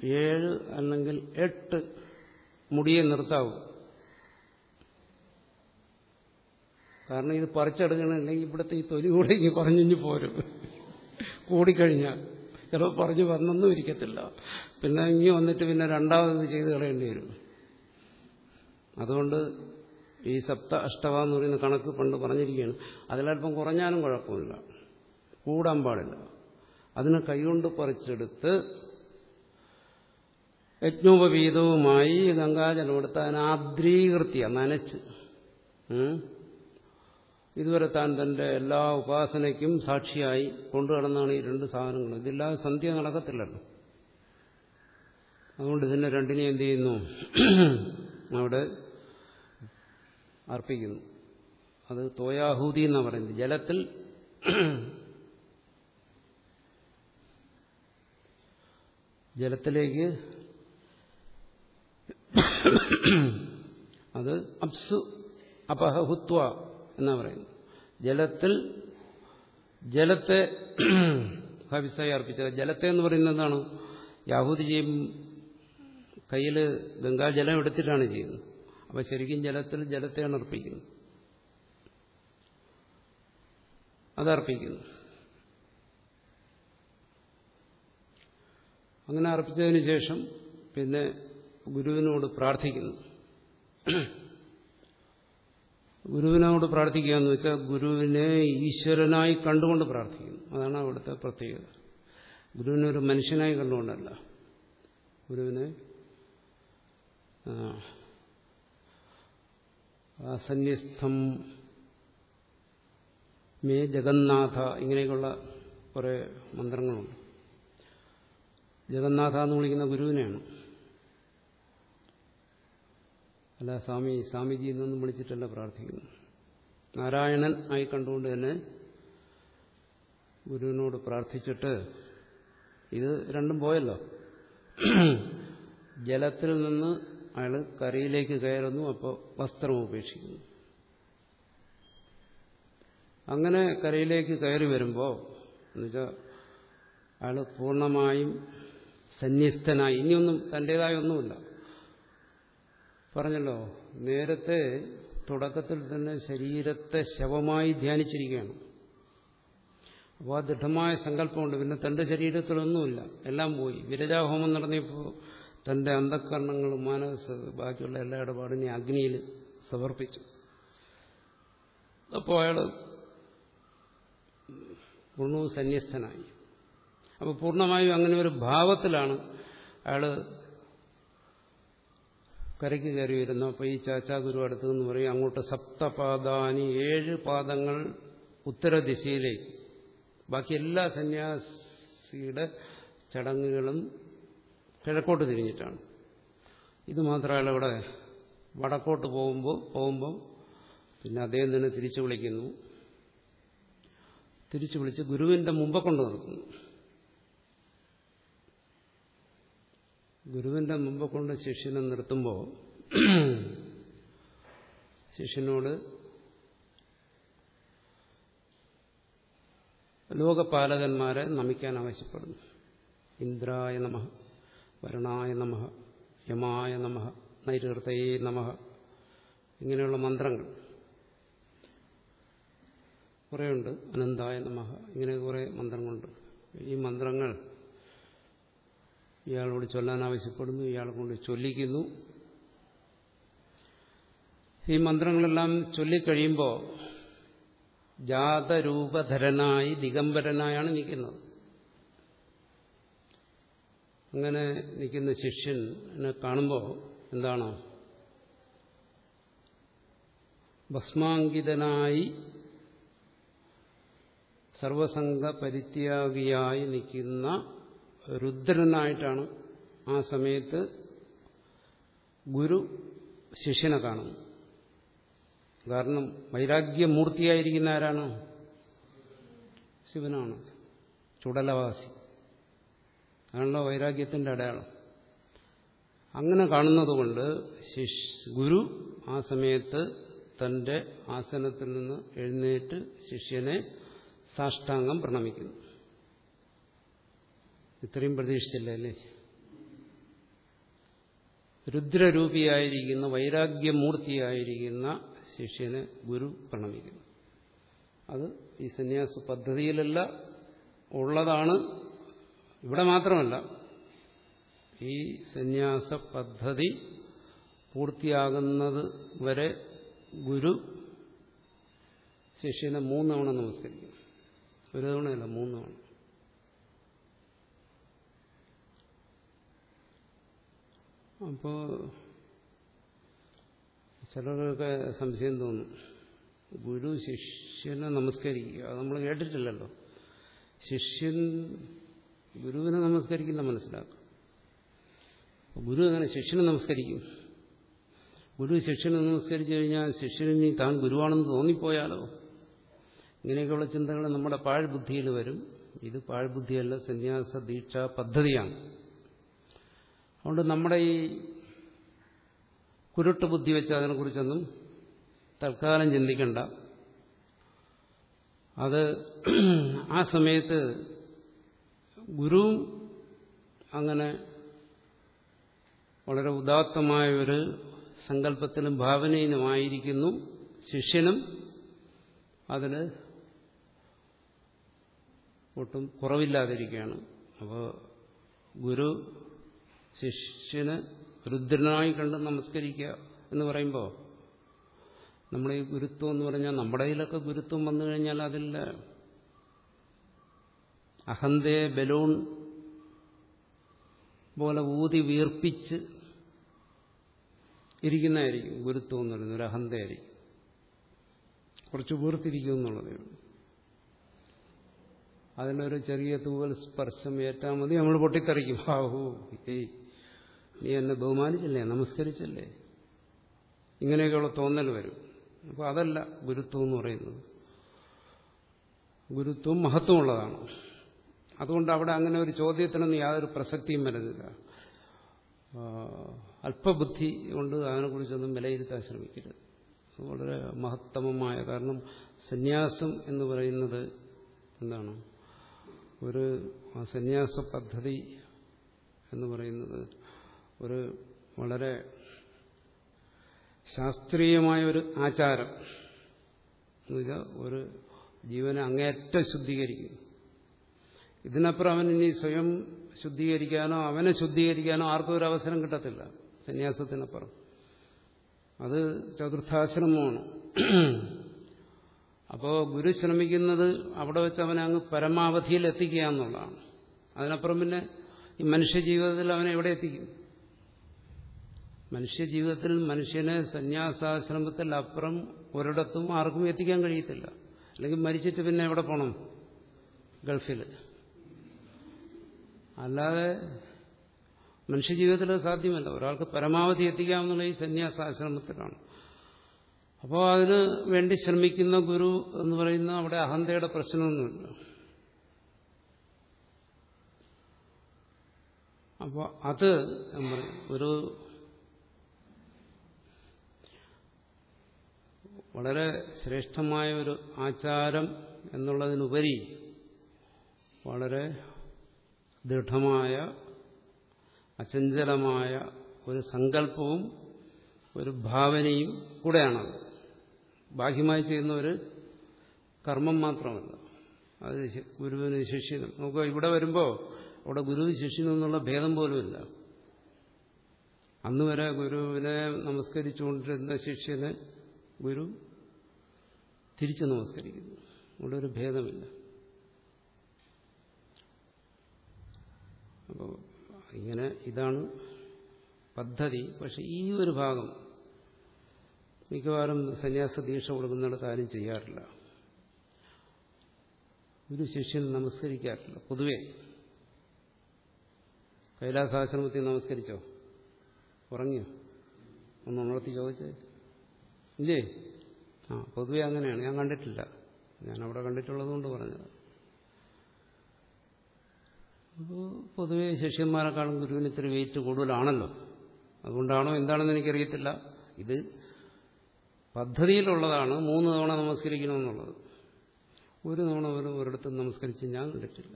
ഏഴ് അല്ലെങ്കിൽ എട്ട് മുടിയെ നിർത്താവും. കാരണം ഇത് പറിച്ചെടുക്കണമെങ്കിൽ ഇവിടുത്തെ ഈ തൊലി കൂടെ ഇങ്ങനെ പറഞ്ഞിഞ്ഞ് പോരും. കൂടിക്കഴിഞ്ഞാൽ. ചിലപ്പോൾ പറഞ്ഞു വന്നൊന്നും ഇരിക്കത്തില്ല. പിന്നെ ഇങ്ങി വന്നിട്ട് പിന്നെ രണ്ടാമത് ചെയ്ത് കളയേണ്ടി വരും. അതുകൊണ്ട് ഈ സപ്ത അഷ്ടവ എന്ന് പറയുന്ന കണക്ക് പണ്ട് പറഞ്ഞിരിക്കുകയാണ്. അതിലല്പം കുറഞ്ഞാലും കുഴപ്പമില്ല. കൂടാൻ പാടില്ല. അതിനെ കൈകൊണ്ട് പറിച്ചെടുത്ത് യജ്ഞോപവീതവുമായി ഗംഗാജലമെടുത്ത് അതിനെ അതിനാദ്രീകൃത്യ നനച്ച്. ഇതുവരെ താൻ തന്റെ എല്ലാ ഉപാസനയ്ക്കും സാക്ഷിയായി കൊണ്ടു കടന്നാണ് ഈ രണ്ട് സാധനങ്ങൾ. ഇതില്ലാതെ സന്ധ്യ നടക്കത്തില്ലല്ലോ. അതുകൊണ്ട് ഇതിനെ രണ്ടിനെ എന്ത് ചെയ്യുന്നു? അവിടെ അർപ്പിക്കുന്നു. അത് തോയാഹൂതി എന്നാണ് പറയുന്നത്. ജലത്തിൽ ജലത്തിലേക്ക് അത് അപ്സു അപഹുത്വ എന്നാ പറയുന്നു. ജലത്തിൽ ജലത്തെ ഹവിസായി അർപ്പിച്ചത്. ജലത്തെ എന്ന് പറയുന്നത് എന്താണ്? യാഹൂദി ചെയ്യും കയ്യിൽ ഗംഗാജലം എടുത്തിട്ടാണ് ചെയ്യുന്നത്. അപ്പൊ ശരിക്കും ജലത്തിൽ ജലത്തെയാണ് അർപ്പിക്കുന്നത്. അതർപ്പിക്കുന്നു. അങ്ങനെ അർപ്പിച്ചതിന് ശേഷം പിന്നെ ഗുരുവിനോട് പ്രാർത്ഥിക്കുന്നു. ഗുരുവിനോട് പ്രാർത്ഥിക്കുക എന്ന് വെച്ചാൽ ഗുരുവിനെ ഈശ്വരനായി കണ്ടുകൊണ്ട് പ്രാർത്ഥിക്കുന്നു. അതാണ് അവിടുത്തെ പ്രത്യേകത. ഗുരുവിനെ ഒരു മനുഷ്യനായി കണ്ടുകൊണ്ടല്ല. ഗുരുവിനെ അസന്യസ്ഥം മേ ജഗന്നാഥ ഇങ്ങനെയൊക്കെയുള്ള കുറേ മന്ത്രങ്ങളുണ്ട്. ജഗന്നാഥ എന്ന് വിളിക്കുന്ന ഗുരുവിനെയാണ്. അല്ല സ്വാമി സ്വാമിജി എന്നൊന്നും വിളിച്ചിട്ടല്ല പ്രാർത്ഥിക്കുന്നു നാരായണൻ ആയി കണ്ടുകൊണ്ട് തന്നെ ഗുരുവിനോട് പ്രാർത്ഥിച്ചിട്ട് ഇത് രണ്ടും പോയല്ലോ. ജലത്തിൽ നിന്ന് അയാൾ കരയിലേക്ക് കയറുന്നു അപ്പോൾ വസ്ത്രം ഉപേക്ഷിക്കുന്നു. അങ്ങനെ കരയിലേക്ക് കയറി വരുമ്പോൾ എന്നുവെച്ചാൽ അയാൾ പൂർണമായും സന്യസ്തനായി. ഇനിയൊന്നും തന്റെതായ ഒന്നുമില്ല പറഞ്ഞല്ലോ നേരത്തെ തുടക്കത്തിൽ തന്നെ ശരീരത്തെ ശവമായി ധ്യാനിച്ചിരിക്കുകയാണ്. അപ്പോൾ ആ ദൃഢമായ സങ്കല്പമുണ്ട്. പിന്നെ തന്റെ ശരീരത്തിലൊന്നുമില്ല. എല്ലാം പോയി. വിരജാഹോമം നടന്നിപ്പോൾ തന്റെ അന്ധക്കരണങ്ങളും മാനസ് ബാക്കിയുള്ള എല്ലാ ഇടപാടിനെ അഗ്നിയിൽ സമർപ്പിച്ചു. അപ്പോൾ അയാൾ പൂർണവും സന്യസ്തനായി. അപ്പോൾ പൂർണമായും അങ്ങനെ ഒരു ഭാവത്തിലാണ് അയാൾ കരയ്ക്ക് കയറി വരുന്നു അപ്പോൾ ഈ ചാച്ചാ ഗുരു അടുത്ത് എന്ന് പറയും അങ്ങോട്ട് സപ്തപാദാനി ഏഴ് പാദങ്ങൾ ഉത്തരദിശയിലേക്ക് ബാക്കി എല്ലാ സന്യാസിയുടെ ചടങ്ങുകളും കിഴക്കോട്ട് തിരിഞ്ഞിട്ടാണ്. ഇത് മാത്രമല്ല ഇവിടെ വടക്കോട്ട് പോകുമ്പോൾ പോകുമ്പോൾ പിന്നെ അദ്ദേഹം തന്നെ തിരിച്ചു വിളിക്കുന്നു. തിരിച്ചു വിളിച്ച് ഗുരുവിന്റെ മുമ്പ് കൊണ്ടു നിർത്തുന്നു ഗുരുവിന്റെ മുമ്പ് കൊണ്ട് ശിഷ്യനെ നിർത്തുമ്പോൾ ശിഷ്യനോട് ലോകപാലകന്മാരെ നമിക്കാൻ ആവശ്യപ്പെടുന്നു. ഇന്ദ്രായ നമ വരണായ നമ യമായ നമ നൈരൃതയെ നമ ഇങ്ങനെയുള്ള മന്ത്രങ്ങൾ. കുറേയുണ്ട്. അനന്തായ നമ ഇങ്ങനെ കുറേ മന്ത്രങ്ങളുണ്ട്. ഈ മന്ത്രങ്ങൾ ഇയാളോട് ചൊല്ലാൻ ആവശ്യപ്പെടുന്നു ഇയാളെ കൊണ്ട് ചൊല്ലിക്കുന്നു. ഈ മന്ത്രങ്ങളെല്ലാം ചൊല്ലിക്കഴിയുമ്പോൾ ജാതരൂപധരനായി ദിഗംബരനായാണ് നിൽക്കുന്നത്. അങ്ങനെ നിൽക്കുന്ന ശിഷ്യനെ കാണുമ്പോൾ എന്താണ്? ഭസ്മാങ്കിതനായി സർവസംഘ പരിത്യാഗിയായി നിൽക്കുന്ന രുദ്രനായിട്ടാണ് ആ സമയത്ത് ഗുരു ശിഷ്യനെ കാണുന്നു കാരണം വൈരാഗ്യമൂർത്തിയായിരിക്കുന്ന ആരാണ് ശിവനാണ്. ചുടലവാസി. അതാണല്ലോ വൈരാഗ്യത്തിന്റെ അടയാളം. അങ്ങനെ കാണുന്നതുകൊണ്ട് ഗുരു ആ സമയത്ത് തന്റെ ആസനത്തിൽ നിന്ന് എഴുന്നേറ്റ് ശിഷ്യനെ സാഷ്ടാംഗം പ്രണമിക്കുന്നു. ഇത്രയും പ്രതീക്ഷിച്ചില്ല അല്ലേ? രുദ്രരൂപിയായിരിക്കുന്ന വൈരാഗ്യമൂർത്തിയായിരിക്കുന്ന ശിഷ്യനെ ഗുരു പ്രണമിക്കുന്നു. അത് ഈ സന്യാസ പദ്ധതിയിലല്ല ഉള്ളതാണ്. ഇവിടെ മാത്രമല്ല ഈ സന്യാസ പദ്ധതി പൂർത്തിയാകുന്നത് വരെ ഗുരു ശിഷ്യനെ മൂന്നവണ നമസ്കരിക്കും ഒരു തവണയല്ല മൂന്ന് അപ്പോൾ ചിലർക്കൊക്കെ സംശയം തോന്നും. ഗുരു ശിഷ്യനെ നമസ്കരിക്കുക. അത് നമ്മൾ കേട്ടിട്ടില്ലല്ലോ. ശിഷ്യൻ ഗുരുവിനെ നമസ്കരിക്കുന്ന മനസ്സിലാക്കും. ഗുരു അങ്ങനെ ശിഷ്യനെ നമസ്കരിക്കും? ഗുരു ശിഷ്യനെ നമസ്കരിച്ചു കഴിഞ്ഞാൽ ശിഷ്യന് നീ താൻ ഗുരുവാണെന്ന് തോന്നിപ്പോയാലോ? ഇങ്ങനെയൊക്കെയുള്ള ചിന്തകൾ നമ്മുടെ പാഴ്ബുദ്ധിയിൽ വരും. ഇത് പാഴ്ബുദ്ധിയല്ല സന്യാസ ദീക്ഷ പദ്ധതിയാണ്. അതുകൊണ്ട് നമ്മുടെ ഈ കുരുട്ട് ബുദ്ധി വെച്ച് അതിനെക്കുറിച്ചൊന്നും തൽക്കാലം ചിന്തിക്കണ്ട. അത് ആ സമയത്ത് ഗുരുവും അങ്ങനെ വളരെ ഉദാത്തമായ ഒരു സങ്കല്പത്തിലും ഭാവനയിലുമായിരിക്കുന്നു. ശിഷ്യനും അതിന് ഒട്ടും കുറവില്ലാതിരിക്കുകയാണ്. അപ്പോൾ ഗുരു ശിഷ്യന് രുദ്രനായി കണ്ട് നമസ്കരിക്കുക എന്ന് പറയുമ്പോൾ നമ്മൾ ഈ ഗുരുത്വം എന്ന് പറഞ്ഞാൽ നമ്മുടെ കയ്യിലൊക്കെ ഗുരുത്വം വന്നു കഴിഞ്ഞാൽ അതിൽ അഹന്തയെ ബലൂൺ പോലെ ഊതി വീർപ്പിച്ച് ഇരിക്കുന്നതായിരിക്കും ഗുരുത്വം എന്ന് പറയുന്നത് ഒരു അഹന്തയായിരിക്കും. കുറച്ച് വീർത്തിരിക്കും എന്നുള്ളതേ. ഉള്ളൂ അതിനൊരു ചെറിയ തൂവൽ സ്പർശം ഏറ്റാൽ മതി നമ്മൾ പൊട്ടിത്തെറിക്കും. ബാഹു ഏയ് നീ എന്നെ ബഹുമാനിച്ചില്ലേ? നമസ്കരിച്ചില്ലേ? ഇങ്ങനെയൊക്കെയുള്ള തോന്നൽ വരും. അപ്പോൾ അതല്ല ഗുരുത്വം എന്ന് പറയുന്നത്. ഗുരുത്വം മഹത്വമുള്ളതാണ്. അതുകൊണ്ട് അവിടെ അങ്ങനെ ഒരു ചോദ്യത്തിനൊന്നും യാതൊരു പ്രസക്തിയും വരുന്നില്ല. അല്പബുദ്ധി കൊണ്ട് അതിനെക്കുറിച്ചൊന്നും വിലയിരുത്താൻ ശ്രമിക്കരുത്. വളരെ മഹത്തമമായ കാരണം സന്യാസം എന്ന് പറയുന്നത് എന്താണ്? ഒരു സന്യാസ പദ്ധതി എന്ന് പറയുന്നത് ഒരു വളരെ ശാസ്ത്രീയമായ ഒരു ആചാരം. എന്നുവെച്ചാൽ ഒരു ജീവനെ അങ്ങേറ്റം ശുദ്ധീകരിക്കും ഇതിനപ്പുറം അവൻ ഇനി സ്വയം ശുദ്ധീകരിക്കാനോ അവനെ ശുദ്ധീകരിക്കാനോ ആർക്കും ഒരു അവസരം കിട്ടത്തില്ല സന്യാസത്തിനപ്പുറം. അത് ചതുർത്ഥാശ്രമമാണ്. അപ്പോൾ ഗുരു ശ്രമിക്കുന്നത് അവിടെ വെച്ച് അവനെ അങ്ങ് പരമാവധിയിൽ എത്തിക്കുക എന്നുള്ളതാണ്. അതിനപ്പുറം പിന്നെ ഈ മനുഷ്യജീവിതത്തിൽ അവനെ എവിടെ എത്തിക്കും? മനുഷ്യജീവിതത്തിൽ മനുഷ്യനെ സന്യാസാശ്രമത്തിൽ അപ്പുറം ഒരിടത്തും ആർക്കും എത്തിക്കാൻ കഴിയത്തില്ല. അല്ലെങ്കിൽ മരിച്ചിട്ട് പിന്നെ എവിടെ പോകണം ഗൾഫിൽ. അല്ലാതെ മനുഷ്യജീവിതത്തിൽ സാധ്യമല്ല. ഒരാൾക്ക് പരമാവധി എത്തിക്കാമെന്നുള്ള ഈ സന്യാസാശ്രമത്തിലാണ്. അപ്പോൾ അതിന് വേണ്ടി ശ്രമിക്കുന്ന ഗുരു എന്ന് പറയുന്ന അവിടെ അഹന്തയുടെ പ്രശ്നമൊന്നുമില്ല. അപ്പോൾ അത് ഒരു വളരെ ശ്രേഷ്ഠമായ ഒരു ആചാരം എന്നുള്ളതിനുപരി വളരെ ദൃഢമായ അചഞ്ചലമായ ഒരു സങ്കല്പവും ഒരു ഭാവനയും കൂടെയാണത്. ബാഹ്യമായി ചെയ്യുന്ന ഒരു കർമ്മം മാത്രമല്ല. അത് ഗുരുവിന് ശിഷ്യനും നമുക്ക് ഇവിടെ വരുമ്പോൾ അവിടെ ഗുരു ശിഷ്യനും എന്നുള്ള ഭേദം പോലുമില്ല. അന്നുവരെ ഗുരുവിനെ നമസ്കരിച്ചുകൊണ്ടിരുന്ന ശിഷ്യന് ഗുരു തിരിച്ചു നമസ്കരിക്കുന്നു. അവിടെ ഒരു ഭേദമില്ല. അപ്പോൾ ഇങ്ങനെ ഇതാണ് പദ്ധതി. പക്ഷെ ഈ ഒരു ഭാഗം മിക്കവാറും സന്യാസ ദീക്ഷ കൊടുക്കുന്നിടത്ത് ആരും ചെയ്യാറില്ല. ഒരു ശിഷ്യൻ നമസ്കരിക്കാറില്ല പൊതുവെ. കൈലാസാശ്രമത്തിൽ നമസ്കരിച്ചോ? ഉറങ്ങിയോ? ഒന്ന് ഉണർത്തി ചോദിച്ചേ. ഇല്ലേ? ആ പൊതുവെ അങ്ങനെയാണ്. ഞാൻ കണ്ടിട്ടില്ല. ഞാൻ അവിടെ കണ്ടിട്ടുള്ളത് കൊണ്ട് പറഞ്ഞത്. അപ്പോൾ പൊതുവെ ശിഷ്യന്മാരെക്കാളും ഗുരുവിന് ഇത്തിരി വെയിറ്റ് കൂടുതലാണല്ലോ. അതുകൊണ്ടാണോ എന്താണെന്ന് എനിക്കറിയത്തില്ല. ഇത് പദ്ധതിയിലുള്ളതാണ്. മൂന്ന് തവണ നമസ്കരിക്കണമെന്നുള്ളത്. ഒരു തവണ ഒരു ഒരിടത്തും നമസ്കരിച്ച് ഞാൻ കണ്ടിട്ടില്ല.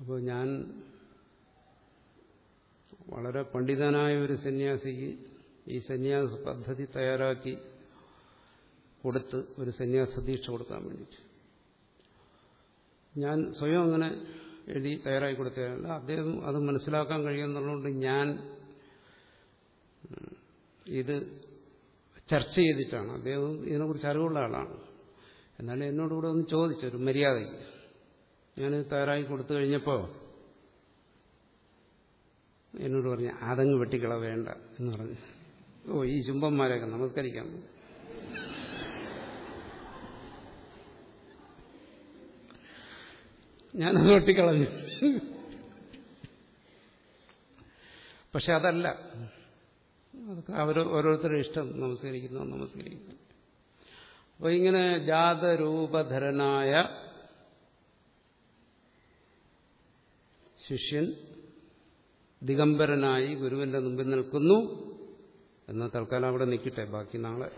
അപ്പോൾ ഞാൻ വളരെ പണ്ഡിതനായ ഒരു സന്യാസിക്ക് ഈ സന്യാസ പദ്ധതി തയ്യാറാക്കി കൊടുത്ത് ഒരു സന്യാസ ദീക്ഷ കൊടുക്കാൻ വേണ്ടിയിട്ട്. ഞാൻ സ്വയം അങ്ങനെ എഴുതി തയ്യാറാക്കി കൊടുത്തതല്ല. അദ്ദേഹം അത് മനസ്സിലാക്കാൻ കഴിയുമെന്നുള്ളതുകൊണ്ട് ഞാൻ ഇത് ചർച്ച ചെയ്തിട്ടാണ്. അദ്ദേഹം ഇതിനെക്കുറിച്ച് അറിവുള്ള ആളാണ്. എന്നാലും എന്നോടുകൂടെ ഒന്ന് ചോദിച്ചു ഒരു മര്യാദയ്ക്ക്. ഞാനിത് തയ്യാറാക്കി കൊടുത്തു കഴിഞ്ഞപ്പോൾ എന്നോട് പറഞ്ഞു അതങ്ങ് വെട്ടിക്കള വേണ്ട എന്ന് പറഞ്ഞു. ഓ ഈ ചുംബന്മാരെയൊക്കെ നമസ്കരിക്കാം. ഞാനത് വെട്ടിക്കളഞ്ഞു പക്ഷെ അതല്ല. അതൊക്കെ അവർ ഓരോരുത്തരുടെ ഇഷ്ടം. നമസ്കരിക്കുന്നു നമസ്കരിക്കുന്നു. അപ്പൊ ഇങ്ങനെ ജാതരൂപധരനായ ശിഷ്യൻ ദിഗംബരനായി ഗുരുവിന്റെ മുമ്പിൽ നിൽക്കുന്നു. എന്നാൽ തൽക്കാലം അവിടെ നിൽക്കട്ടെ. ബാക്കി നാളെ